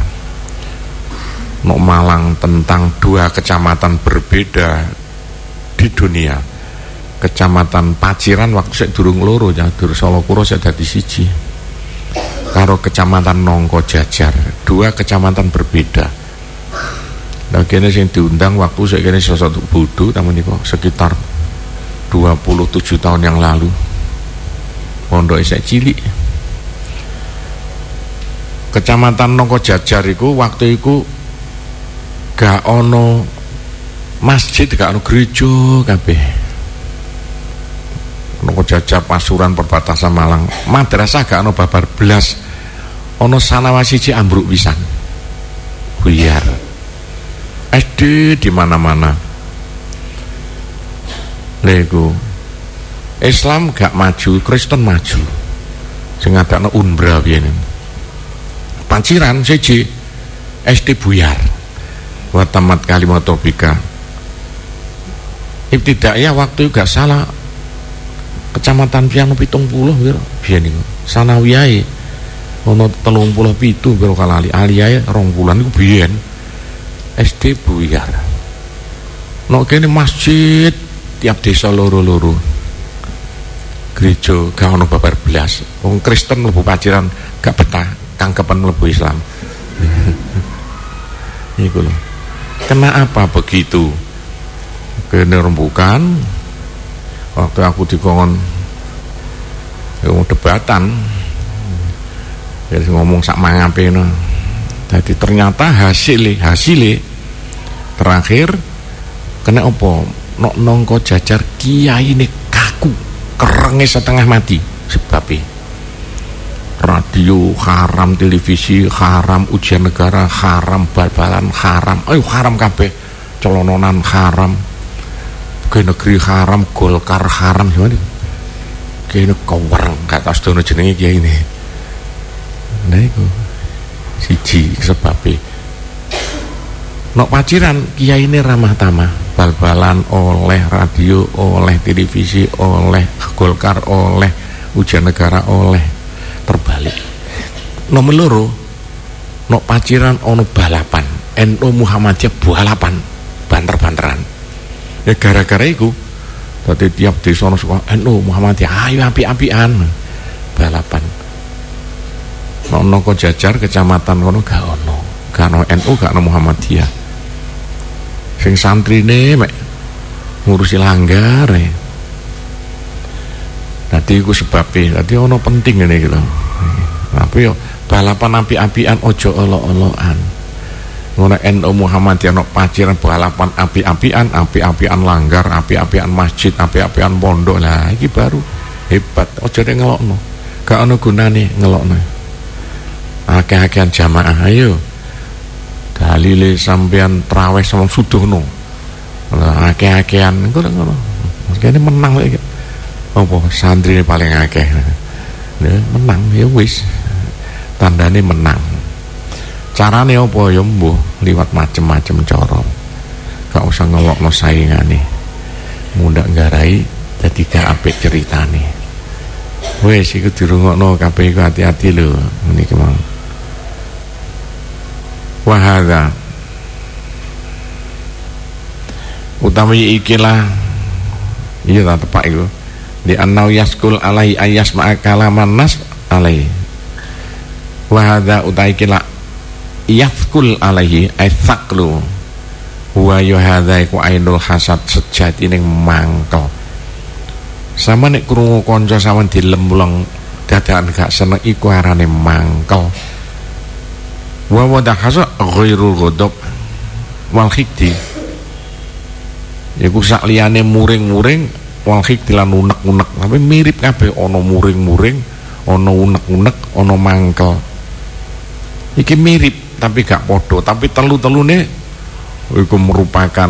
Nok Malang tentang dua kecamatan berbeda di dunia. Kecamatan Paciran waktu saya durung loro ya, durung Solo Kuro saya dadi siji. Karo kecamatan Nongko Jajar, dua kecamatan berbeda. Nah kene sing diundang waktu saya kene satu bodoh tamu niko sekitar 27 tahun yang lalu. Pondok saya cilik. Kecamatan Nongko Jajar itu waktu itu gak ono masjid gak ono gereja kabeh. Nongko Jajar Pasuruan perbatasan Malang. Madrasah gak ono babar belas. Ono sanawasiji ambruk pisan. Buyar SD di mana-mana Lego Islam gak maju, Kristen maju. Sing ngadakno unbra biyen. Panciran siji SD Buyar. Wa tamat kalimat topika. ya waktu gak salah Kecamatan Piano pitung puluh gitu biyen niku. Sanawiyai ono telung puluh pitu biro kalali aliyae rong bulan niku biyen SD Buyar. Nok kene masjid tiap desa loro-loro. Gereja gak ono babar belas. Wong Kristen mlebu paciran gak betah kangkepan mlebu Islam. Iku lho. Kena apa begitu? Kene rembukan. Waktu aku dikongkon ngomong debatan. Jadi ngomong sak mangape jadi ternyata hasil hasil terakhir kena opo nok nongko jajar kiai ini kaku kerengnya setengah mati. Sebabnya radio haram televisi haram ujian negara haram bal-balan haram. Ayo haram kabeh. Colononan haram. Ke negeri haram golkar haram. Gimana? Kene kawareng kata sedono jenenge kiai ini nah itu siji sebabnya nok paciran kiai ini ramah tamah. Bal-balan oleh radio oleh televisi oleh Golkar oleh ujian negara oleh terbalik. Nomor loro no paciran ono balapan. NU Muhammadiyah balapan banter-banteran. Ya gara-gara itu tadi tiap desa ono suka NU Muhammadiyah ayo api-apian balapan. Ono kok jajar kecamatan kono gak ono. Gak ono NU gak ono Muhammadiyah sing santrine mek ngurusi langgar ya. Dadi iku sebabnya, dadi ono penting iki lho. Tapi yo balapan api-apian ojo olo-oloan. Ngono NU Muhammadiyah ono paciran balapan api-apian, api-apian langgar, api-apian masjid, api-apian pondok. Lah iki baru hebat. Ojo deh ngelokno. Gak ono gunane ngelokno. Akeh-akehan jamaah ayo dalile sampean traweh sama sudono. Akeh-akehan ngono ngono. Kene menang lagi apa santri paling akeh. Menang ya wis. Tandane menang. Carane apa? Ya mbuh liwat macem-macem cara. Ngelokno saingane. Mundak garai dadi gak apik ceritane. Wis iku dirungokno kabeh iku hati-hati lho. Iki mau wahada. Utawi ikilah. Iya tak tepak iku di annau yaskul alai ayas ma'akalaman nas alai. Wahada utai kila yaskul alaihi ay thaklu. Wa yuhadha iku ainul hasad sejati ning mangkel sama nek krungu sama dilemuleng dadakan gak seneng iku arane mangkel wa wadah hasad ghairul ghadab wal khikdi. Iku sak liyane muring-muring wal khikdilan unek-unek. Tapi mirip kabeh ana muring-muring ana unek-unek ana mangkel. Iki mirip tapi gak podo tapi telu-telune iku merupakan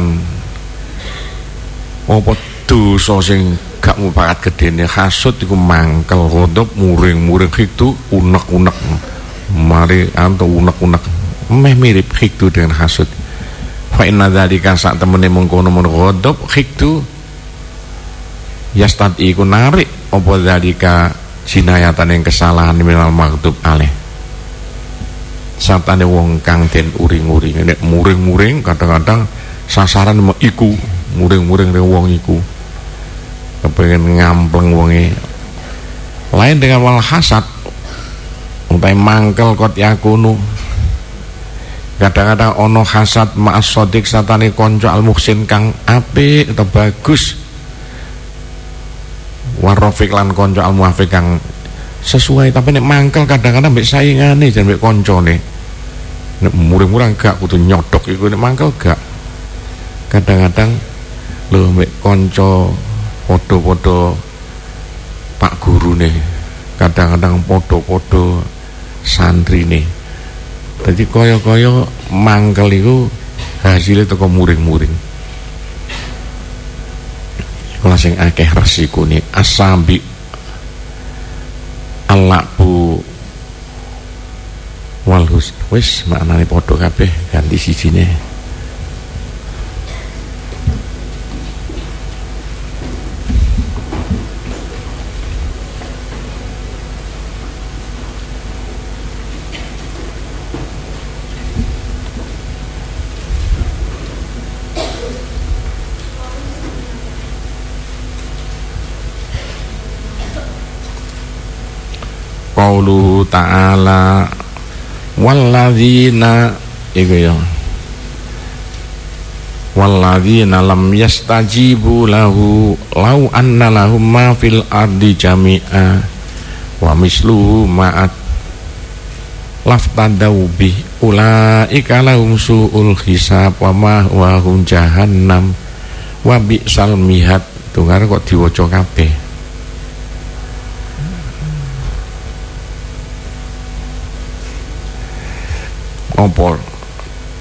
apa dosa sing gak mupakat gedene. Hasud iku mangkel kodop muring-muring itu unek-unek mari anto unek-unek. Meh mirip hiktu dengan hasud. Fa inna dzalika sak temene mengkono mun ghadab hiktu yastad iku narik. Apa dalika jinayatan yang kesalahan minal maghdub aleh satane wong kang den uring-uring. Nek muring-muring kadang-kadang sasaran iku. Muring-muring wong iku. Kepengen ngampleng wonge. Lain dengan wal hasad utai mangkel kot yakunu kadang-kadang ono hasad ma'as sodik satane konco al muhsin kang ape atau bagus. Warofik lan konco al muafik kang sesuai. Tapi nek mangkel kadang-kadang mbek saingane jan mbek koncone. Nek murah-murah gak kudu nyodok iku. Nek mangkel gak. Kadang-kadang lho mbek konco podo-podo pak guru nih kadang-kadang podo-podo santri nih jadi koyo-koyo mangkel itu hasilnya toko muring-muring. Kula sing akeh resikune asambi alabu wal hus wis maknane padha kabeh ganti sijine ta'ala walladzina iku ya. Walladzina lam yastajibu lahu lau anna lahum ma fil ardi jami'a wa misluhu ma'at. Laftadau bih ulaika lahum su'ul hisab wa ma wa hum jahannam wa bi'sal mihat. Tunggar kok diwaca kabeh apa?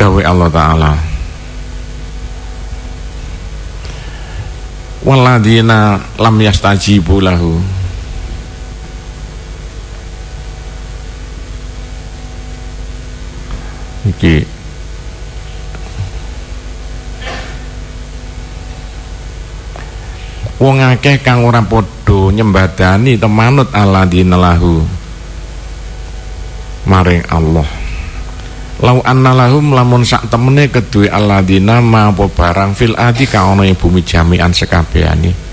Dawe Allah taala. Waladina lam yastajibu lahu. Iki. Wong akeh kang ora padha nyembadani temanut aladina lahu. Maring Allah lau anna lahum lamun sak temene kedue alladzina ma apa barang fil adi ka ana ing bumi jami'an sekabehane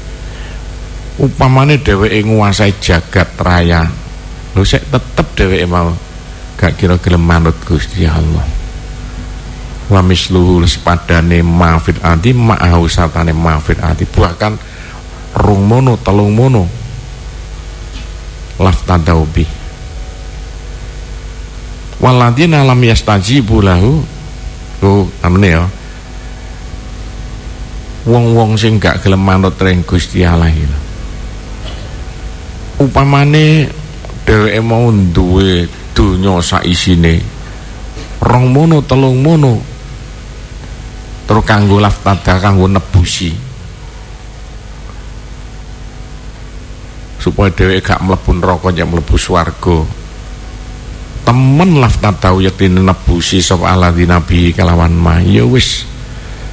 upamane dheweke nguasai jagat raya. Lho sik tetep dheweke mau. Gak kira gelem manut Gusti Allah. Wa misluhu sepadane ma fil adi ma'ahu satane ma fil adi. Bahkan rung mono telung mono. Laftadaubi waladina lam yastajibu lahu. Ku amene ya. Wong-wong sing gak gelem manut ring Gusti Allah iki upamane dheweke mau duwe donya sak isine rong mono telung mono terus kanggo laftada kanggo nebusi. Supaya dheweke gak mlebu neraka ya mlebu swarga temen lah tahu yakti nebusi sop ala di nabi kalawan ma ya wis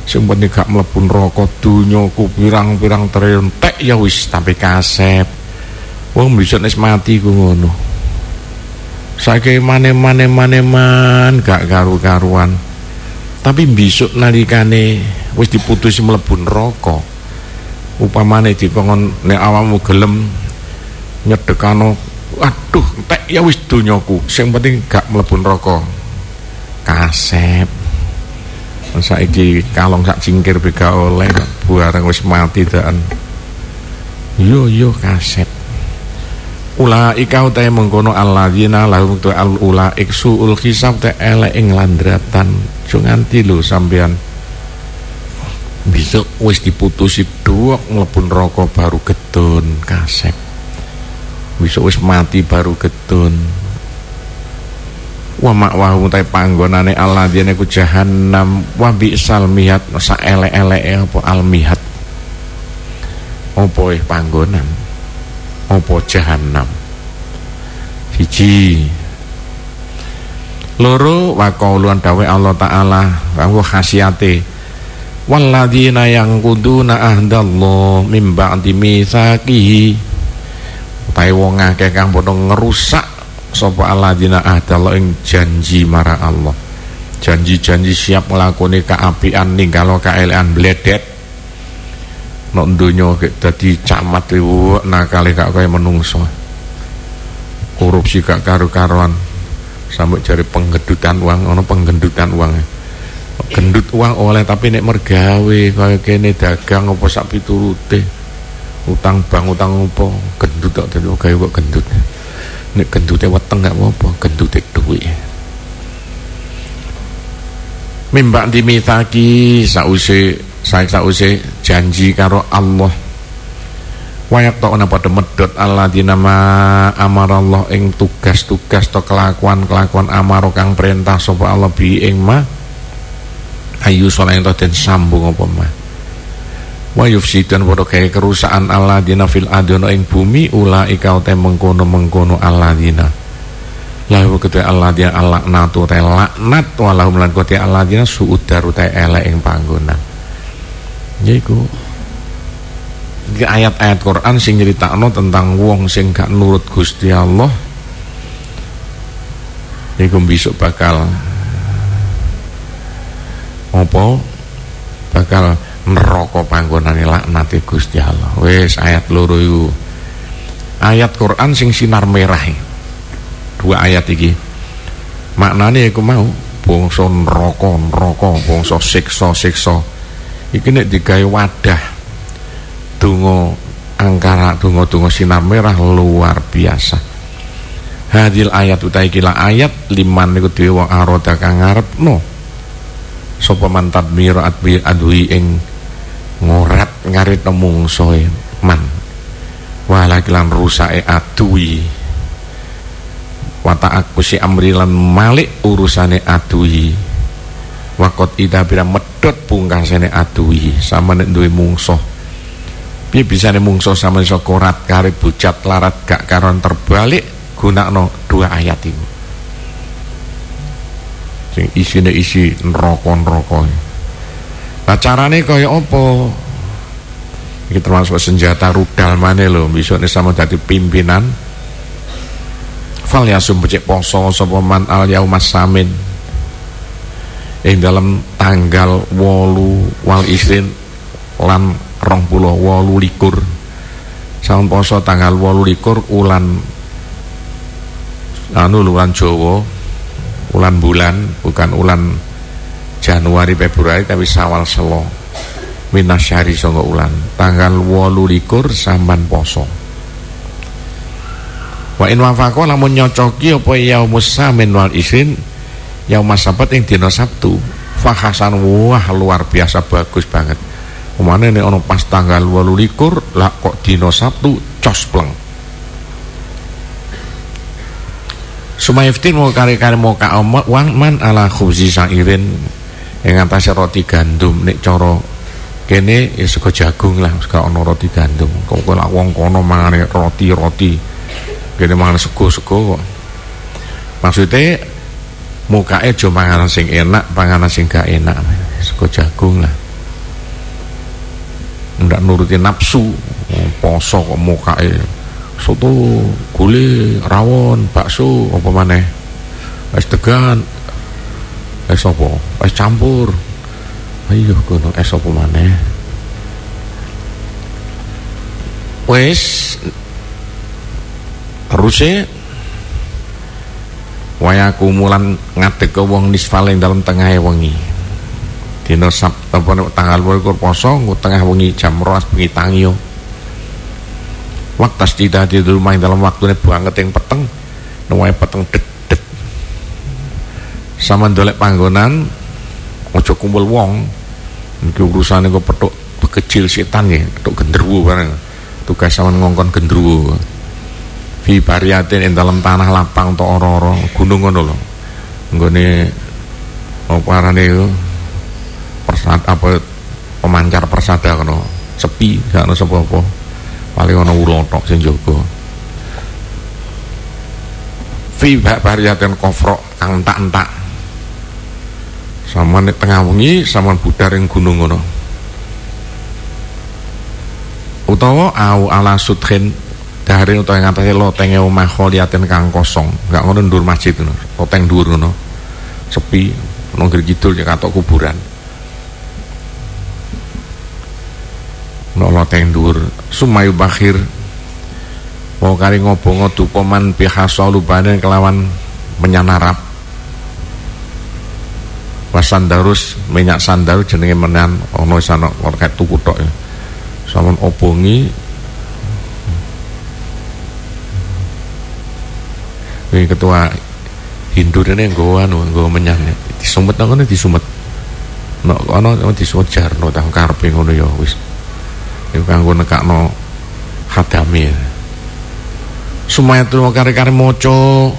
sing penting gak mlebu neraka dunyaku pirang-pirang triliun tek ya wis tapi kasep. Wong bisa wis mati ku ngono. Saiki mane-mane mane-man gak karu-karuan. Tapi besok nalikane wis diputusi mlebu neraka. Upamane dikon nek awakmu gelem nyedekano aduh tek ya wis dunyaku sing penting gak mlebu neraka. Kasep. Saiki kalong sak cingkir bega oleh buareng wis mati daan yo yo kaset ula ika utahe mengkono alladzina lahum tu al ula iksu ul hisab te elek ing landratan. Jo nganti lho sampean. Bisa wis diputusi dua mlebu neraka baru gedun kasep bisa wis mati baru gedun wa ma'wahu ta panggonane alladzina ku jahannam. Wa bi'sal mihat sa ele-eleke apa almihat eh panggonan? Apa jahannam? Siji. Loro wa qauluan dawe Allah taala kanggo khasiate. Walladzina yang kuduna ahdallah min ba'di mitsaqihi utahe wong akeh kang padha ngerusak sapa alladzina ahdallah ing janji marang Allah. Janji-janji siap nglakoni kaapian ninggalo kaelekan bledet nek donya dadi camat iku nakale gak kaya menungso. Korupsi gak karu-karuan. Sampai jari penggendutan uang ono penggendutan uang gendut uang oleh tapi nek mergawe kaya kene dagang apa sak piturute utang bang utang apa? Gendut tok dadi gawe kok gendut. Nek gendute weteng gak apa-apa gendute dhuwit. Mimbak dimitaki sause saya sause janji karo Allah. Wayak tok ana pada medot Allah dinama amarallah ing tugas-tugas to kelakuan-kelakuan amaro kang perintah sapa Allah bi ing ma. Ayu saleh den sambung apa mah wa yufsidan padha gawe kerusakan alladzina fil aduna ing bumi ulaika te mengkono-mengkono alladzina. Lahu kete alladzina alaknatu te laknat walahum lan kote alladzina suudaru te elek ing panggonan. Yaiku ayat-ayat Quran sing nyeritakno tentang wong sing gak nurut Gusti Allah iku besok bakal apa? Bakal neraka panggonane laknate Gusti Allah. Wis ayat loro iku. Ayat Quran sing sinar merah. Dua ayat iki. Maknane iku mau bangsa neraka, neraka, bangsa siksa-siksa. Iki nek digawe wadah donga angkara donga-donga sinar merah luar biasa. Hadil ayat utai kila ayat liman niku dhewe wong arada kang ngarepno sapa man tadmir adwi adwi ing ngorat ngarit mungsoe man. Wala kilan rusake adui. Wata aku si amri lan malik urusane adui. Wakot ida bira medot pungkasane adui. Sama nek duwe mungso piye bisane mungso sama iso korat karib bucat larat gak karon terbalik gunakno dua ayat itu sing isine isi neraka-neraka Nah carane kaya apa? Iki termasuk senjata rudal mana lho, besok nih sama jadi pimpinan. Fal yasum becek poso sapa man al yaumas samin. Ing dalam tanggal wolu wal isrin lan rong puluh wolu likur Sampun poso tanggal wolu likur ulan anu ulan Jawa ulan bulan bukan ulan Januari Februari tapi sawal selo minasyari songo ulan. Tanggal wolu likur samban poso. Wa in wafako lamun nyocoki apa yaumus samin wal isin yaumas sabat yang dina sabtu. Fahasan wah luar biasa bagus banget. Umane nek ono pas tanggal wolu likur lah kok dina sabtu cospleng Sumayiftin mau kari-kari mau ka man ala khubzi sairin yang atasnya roti gandum? Nek coro kene ya sego jagung lah. Sego ono roti gandum. Kok kok wong kono mangane roti-roti. Kene mangan sego-sego maksudnya muka aja panganan sing enak panganan sing gak enak. Sego jagung lah. Ndak nuruti nafsu poso kok mukae soto gule rawon bakso apa maneh? Es degan es apa es campur. Ayo kono es apa maneh? Wis terus wayaku mulan ke wong nisfaling dalam tengah wengi. Dina Sabtu apa tanggal 28 poso tengah wengi jam 12 bengi tangio waktu tidak di rumah dalam waktunya banget yang peteng. Nuwai peteng dedet sama dolek panggonan ojo kumpul wong. Ini urusan gue petuk kecil setan ya petuk gendruwo bareng. Tugas sama ngongkon gendruwo. Fi bariatin yang dalam tanah lapang to oro-oro gunung ngono lho. Nggone apa arane iku persat apa pemancar persada kono sepi gak ono sapa-apa. Paling ana ula tok sing jaga fi bariyaten kofrok kang entak-entak sama nek tengah wengi sama budar ing gunung ngono. Utawa au ala sudhen dari utawa yang ngatasi lotenge omah kholiaten kang kosong. Gak ngono ndur masjid ngono loteng dhuwur ngono. Sepi nongger kidul ya katok kuburan. Nolot yang dur sumayu bakhir. Mau kari ngobongo dupoman bihasa lubane kelawan menyanarap wasandarus minyak sandal jenenge menan ono sana kayak tuku tok ya. Samon obongi. Ini ketua Hindu ini nggawa anu nggawa menyan disumet nang ngene disumet. No ana disumet jarno tang karepe ngono ya wis. Iku kanggo nekakno hadami Sumayatul kari-kari maca.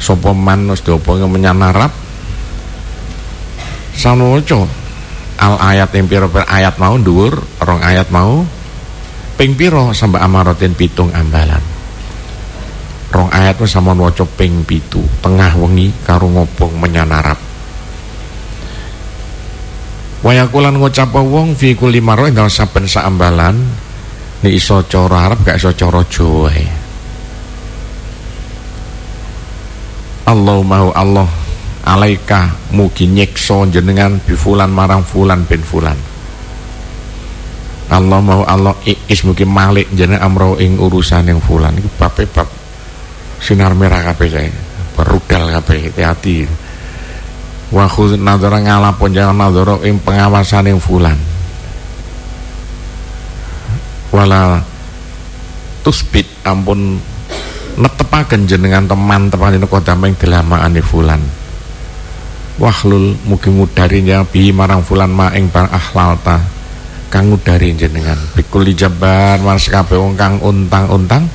Sapa man wis diopo menyang Arab sanoco al ayat yang piro ayat mau dhuwur rong ayat mau ping piro sampai amaratin pitung ambalan. Rong ayat wis sampean waca ping pitu tengah wengi karo ngobong menyang Arab. Wayakulan ngucap wong fi kulli marra ing saben saambalan ni iso cara Arab gak iso cara Allah mau Allah alaika mugi nyiksa jenengan bifulan marang fulan bin fulan. Allah mau Allah is mugi malik jeneng amro ing urusan yang fulan. Iku bape bab sinar merah kabeh kae berudal kabeh hati-hati. Wa khudh nadhara ngalapun jangan nadhara ing pengawasan yang fulan. Wala tusbit ampun netepaken jenengan teman teman ini kota meng delamaan fulan wahlul mugi ngudari bi marang fulan ma ing bar ahlalta. Kang ngudari jenengan. Bikul jabar mas kabeh wong kang untang-untang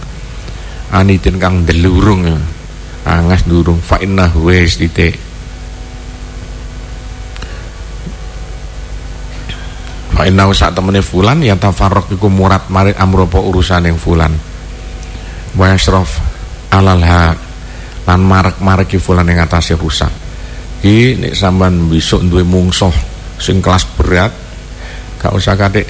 anitin kang delurung angas durung. Fa inna wis titik. Fa innahu sak temene fulan yang tafarraq iku murad mari amropo urusan yang fulan. Wa yasraf alal haq lan marek-marek fulan yang atase rusak. Iki nek sampean besok duwe mungsuh sing kelas berat gak usah kadek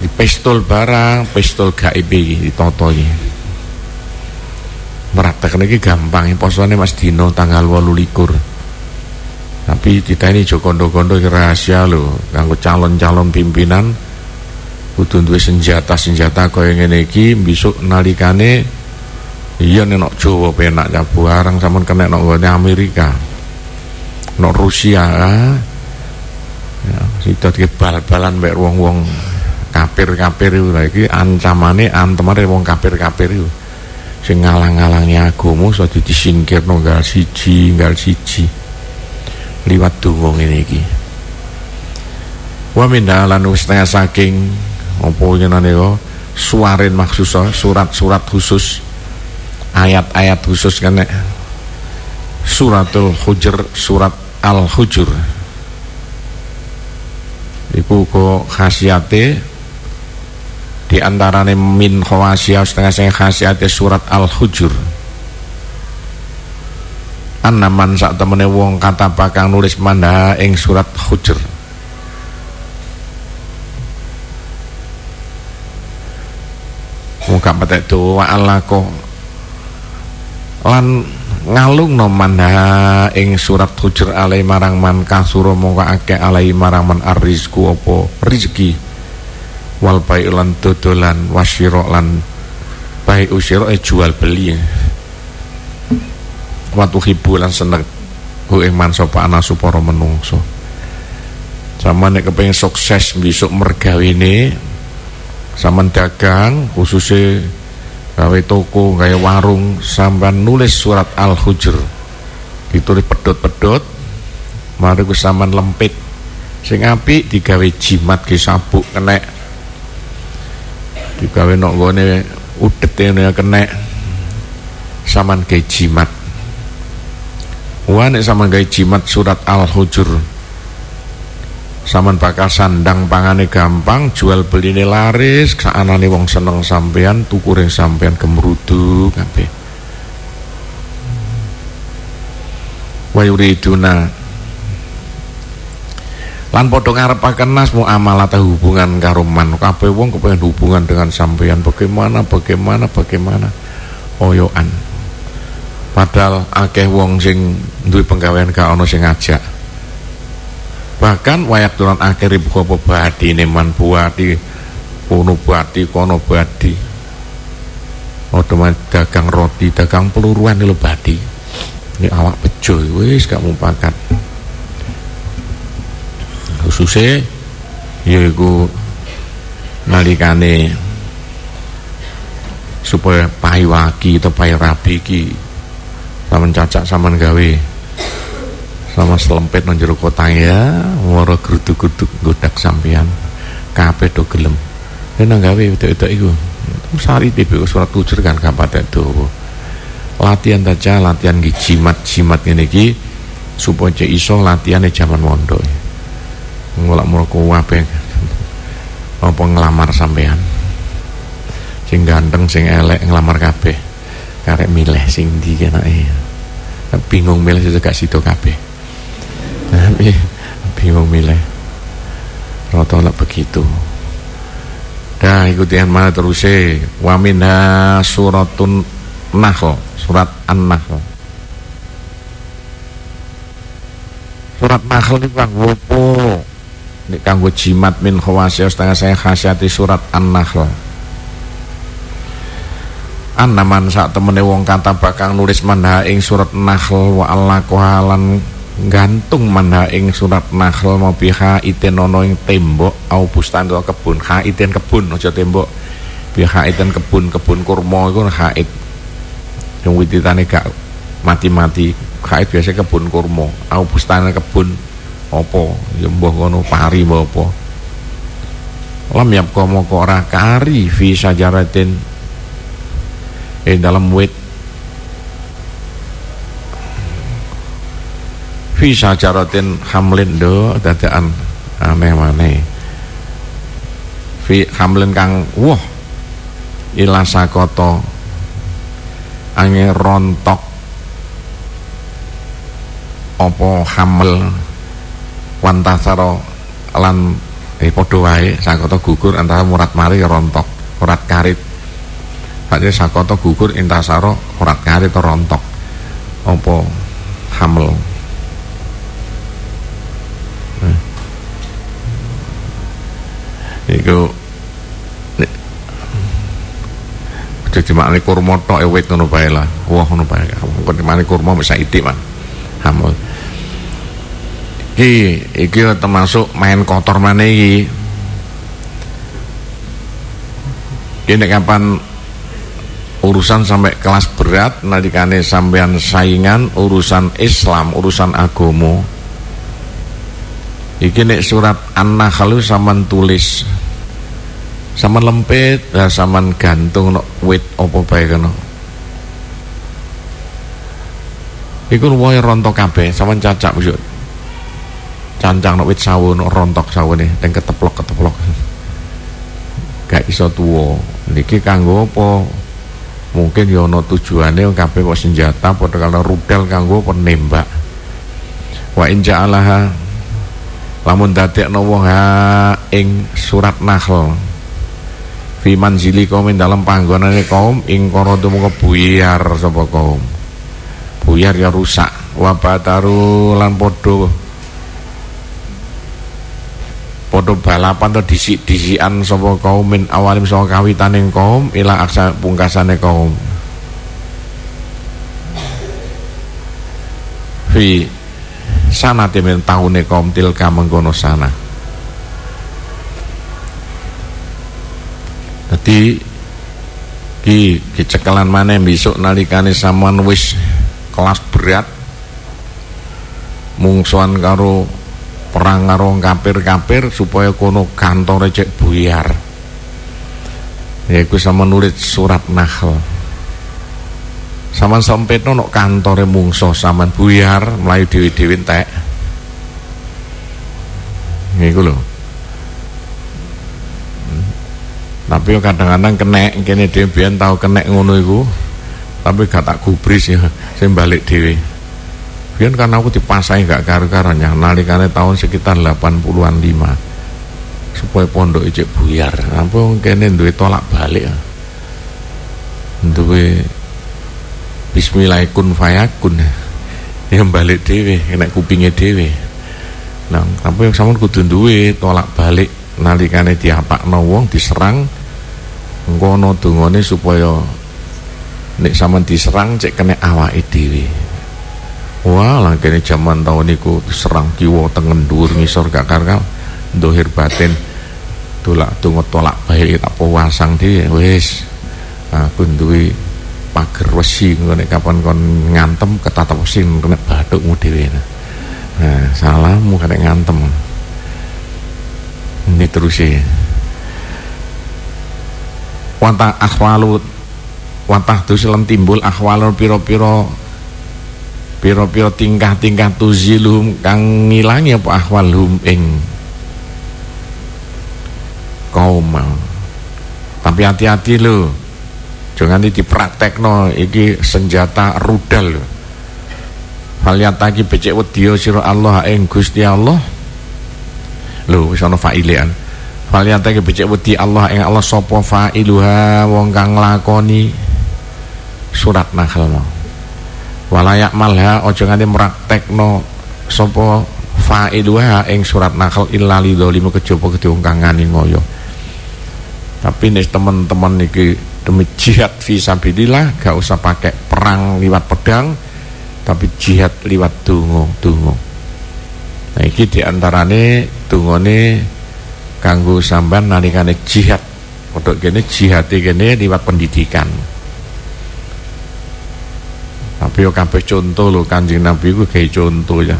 di pistol barang, pistol gaib iki ditoto iki. Meraktekne iki gampang, posone Mas Dino tanggal 28 tapi kita ini jokondo-kondo rahasia loh kanggo calon-calon pimpinan kudu duwe senjata-senjata kaya ngene iki besok nalikane iya nek Jawa penak ya barang sampean kena gone Amerika nok Rusia ya sida bal-balan mek wong-wong kafir-kafir iku lha ancamane antemane wong kafir-kafir iku sing ngalang-alangi agama so disingkirno gal siji gal siji. Liwat donga ngene iki. Wa minda lan setengah saking apa jenenge kok suarin maksus surat-surat khusus. Ayat-ayat khusus kan suratul hujur surat al-hujur. Iku kuku khasiate di antarane min khawasiyah setengah saya khasiate surat al-hujur. Anaman sak temene wong kata bakang nulis mana ing surat hujur. Muka petek doa Allah lan ngalung no manha ing surat hujur alai marang man kasuro mongko akeh alai marang man arizku apa? Rizki. Wal lan dodolan wasyiro lan bai usyiro e jual beli. Watu hibu lan seneng. Hu ing man sapa ana supara menungso. Sama nek kepengin sukses besok mergawene sama dagang khususnya gawe toko gawe warung sampean nulis surat al-hujr. Ditulis pedot-pedot mari ku sampean lempit. Sing apik digawe jimat ke sabuk kenek. Digawe nok gone udet ngene kenek. Saman ke jimat. Wah nek sampean gawe jimat surat al-hujr Saman bakal sandang pangane gampang, jual beli ini laris, saanane wong seneng sampean, tukuring sampean kemrudu kabeh. Wa yuriduna lan padha ngarepaken nas muamalah hubungan karo man. Wong kepengin hubungan dengan sampean. Bagaimana bagaimana bagaimana? Oyoan padahal akeh wong sing duwe penggawean gak sing ngajak bahkan wayak turan akhir ibu kopo badi neman buati kono badi kono badi otomat dagang roti dagang peluruan ini badi. Ini awak bejo wis gak mumpakat khususnya yaiku nalikane supaya payu atau payu rabi ki sama cacak sama gawe sama selempet nang jero ya waro geruduk-geruduk godak sampean kabeh do gelem. Nang gawe wedok-wedok iku sari tipe surat tujuh kan kapatek do latihan saja latihan gi jimat-jimat ngene iki supaya iso latihane jaman mondok ngolak mroko wae apa ngelamar sampean sing ganteng sing elek ngelamar kabeh. Karek milih sing ndi kenake. Bingung milih gak situ kabeh Nabi bingung milih. Rata lah begitu. Dah ikuti yang mana terus wa minha suratun nahl surat an-nahl surat nahl ini kanggo apa ini kanggo jimat min khawasya setengah saya khasiati surat an-nahl Anaman saat temene wong kata bakang nulis manha ing surat nahl wa Allah kohalan gantung mana ing surat mau biha iten nono ing tembok au bustan atau kebun. Ha iten kebun aja tembok. Biha iten kebun kebun kurma iku haid yang wititane gak mati-mati. Haid biasa kebun kurma. Au bustan kebun opo ya mbah kono pari mbah lam yapqa moko ora kari fi sajaratin. Eh dalam wit fi syajaratin hamlin do dadaan aneh maneh fi hamlin kang wah ila sakoto angin rontok. Opo hamel? Wantasaro lan eh padha wae sakoto gugur antara murat mari rontok urat karit. Paknya sakoto gugur intasaro urat karit rontok. Opo hamel iku jadi makne kurma tok ewit ngono bae lah. Wah ngono bae. Kok makne kurma bisa itik man hamil iki iki termasuk main kotor mana iki. Ini kapan urusan sampai kelas berat nadikane sampean saingan urusan Islam urusan agomo. Iki surat An-Nahl sampean tulis Saman lempit, ya saman gantung no wit apa bae kono. Iku wae rontok kabeh, saman cacak mesti. Cancang no wit sawu no rontok sawune, dan keteplok-keteplok. Gak iso tuwa. Niki kanggo apa? Mungkin ya ana tujuane kabeh kok senjata padha karo rudal kanggo penembak. Wa in ja'alaha lamun dadekno wong ha ing surat Nahl fi manzili kaum dalam panggonane kaum ing kono tumeka buyar sapa kaum. Buyar ya rusak. Wa bataru lan padha padha balapan to disik-disikan sapa kaum min awalim saka kawitaning kaum ila aksa pungkasane kaum. Fi sana temen tahune kaum tilka mengkono sana Jadi ki kecekelan mana besok nalikane saman wis kelas berat mungsuan karo perang karo kapir-kapir supaya kono kantor cek buyar ya iku sama nulis surat nahl Saman sampetno nok kantore mungso saman buyar melayu dewi-dewi entek. Iku lho. Hmm. Tapi kadang-kadang kenek kene dhewe biyen tau kenek ngono iku. Tapi gak tak gubris ya, saya balik dhewe. Biyen kan aku dipasai gak karo-karonya nalikane tahun sekitar 80-an 5 supaya pondok ijek buyar. Apa kene duwe tolak balik ya. Duwe bismillah kun fayakun yang balik dewe kena kupingnya dewe nah tapi yang sama kudu duwe tolak balik nalikane diapakno wong diserang ngono dungane supaya nek sama diserang cek kena awake dhewe. Wah lah kene zaman tahun niku diserang kiwa tengen dhuwur ngisor gak karkal dohir batin tolak tunggu tolak balik tak wasang dhewe wis. Aku duwe pager wesi nek kapan kon ngantem ketatap wesi kena bathukmu dhewe. Nah salahmu kena ngantem. Ini terus ya wantah akhwalu wantah tuh lan timbul akhwalu piro-piro piro-piro tingkah-tingkah tuzilum kang ngilangi apa akhwalhum ing kaum tapi hati-hati loh jangan ini dipraktekno iki senjata rudal Falyataki becek wedya sira Allah ing Gusti Allah. Lho wis ana failean Falyataki becek wedi Allah ing Allah sapa failuha wong kang nglakoni surat Nahl mau. Walayak malha aja nganti praktekno sapa failuha ing surat Nahl illa lidzalimu kejaba kedhe wong kang ngani ngoyo. Tapi nih teman-teman iki demi jihad visabilillah gak usah pakai perang liwat pedang tapi jihad liwat dungo dungo nah ini diantarane dungone kanggo samban nalikane jihad. Untuk gini jihad gini liwat pendidikan. Tapi yo kabeh contoh lo kanjeng Nabi ku kayak contoh ya.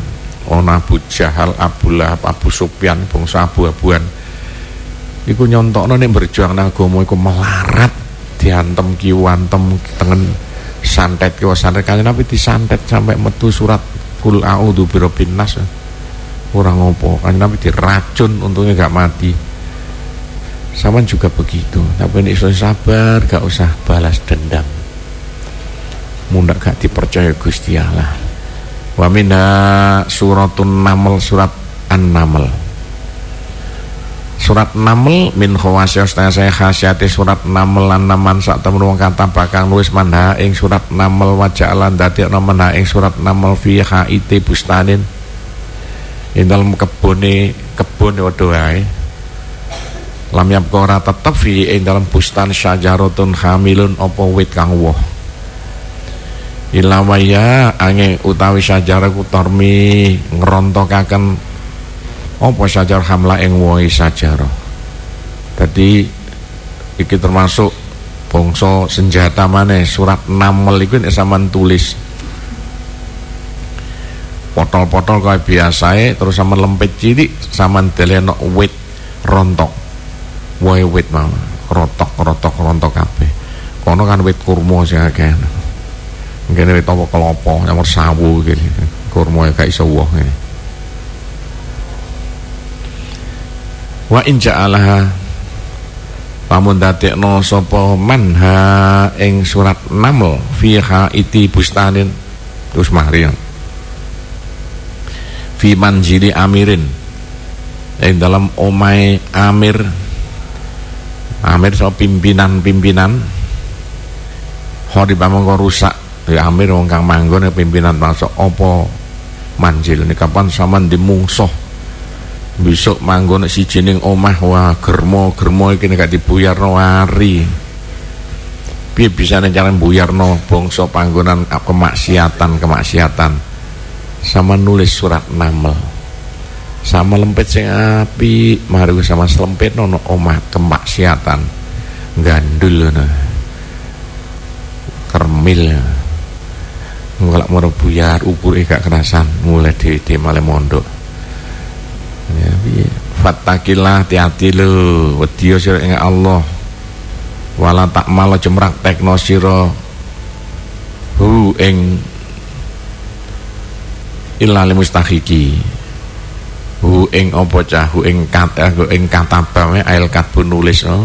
Ona Abu Jahal, Abu Lahab, Abu Sufyan, bangsa Abu-abuan. Iku nyontokno nek berjuang nang iku melarat diantem kiwantem tengen santet kiwa santet. Kanjeng Nabi disantet sampai metu surat kul a'udzu birabbin nas orang ngopo? Kanjeng Nabi diracun untungnya gak mati. Sama juga begitu. Tapi ini sabar gak usah balas dendam. Mudah gak dipercaya Gusti Allah. Wa minha suratun naml surat an-naml. Surat naml min khawasiyos saya khasiati surat naml lan naman sak temen kata bakang nulis manha ing surat naml wajah lan dadi ing surat naml fi haiti bustanin ing dalam kebune kebun waduh wae lam yabqa ora tetep fi ing dalam bustan syajaratun hamilun apa wit kang woh. Ilawaya angin utawi syajarah kutormi ngerontokaken apa sajar hamla ing woi sajar Tadi iki termasuk bangsa senjata mana surat namel iku nek sampean tulis potol-potol kaya biasae terus sama lempet cilik sampean deleno wit rontok. Woi wit mau rotok rotok rontok kabeh. Kono kan wit kurma sing akeh. Ngene wit apa kelopo nomor sawu iki kurma gak iso woh ngene. Wa in ja'alaha lamun dadekno sapa manha ing surat naml fiha iti bustanin terus mahrian fi manjili amirin. Ing dalam omai amir. Amir so pimpinan-pimpinan. Ho di pamangko rusak. Ya Amir wong kang manggon ya pimpinan masuk opo manjil ini? Kapan sama dimungsoh? Besok manggon si jening omah wah germo germo iki nek dibuyarno wari piye bisa jalan buyarno bangsa panggonan kemaksiatan kemaksiatan sama nulis surat namel. Sama lempet sing api mari sama selempet nono omah kemaksiatan gandul no kermil. Ngelak mau buyar ukur gak kerasan mulai di, di malam mondok. Ya fattakilah hati-hati lo sira ing Allah. Wala tak malah cemrak tekno sira. Hu ing ilal mustahiki hu ing apa cah hu ing kata hu ing kata bae ail katbu nulis no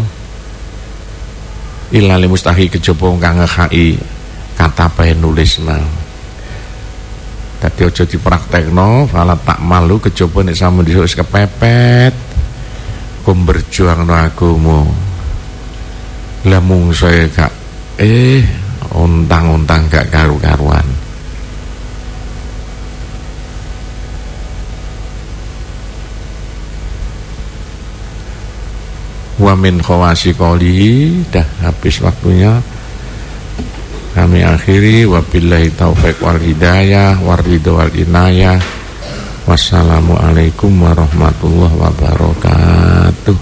ilal mustahi kejaba kang ngehai kata bae nulis nah Dadi aja dipraktekno, fala tak malu kejaba nek sampe wis kepepet kum berjuang no agama. Lah mungso gak eh untang-untang gak karu-karuan. Wa min khawasi dah habis waktunya. Kami akhiri wabillahi taufik wal hidayah warridho wal inayah. Wassalamualaikum warahmatullahi wabarakatuh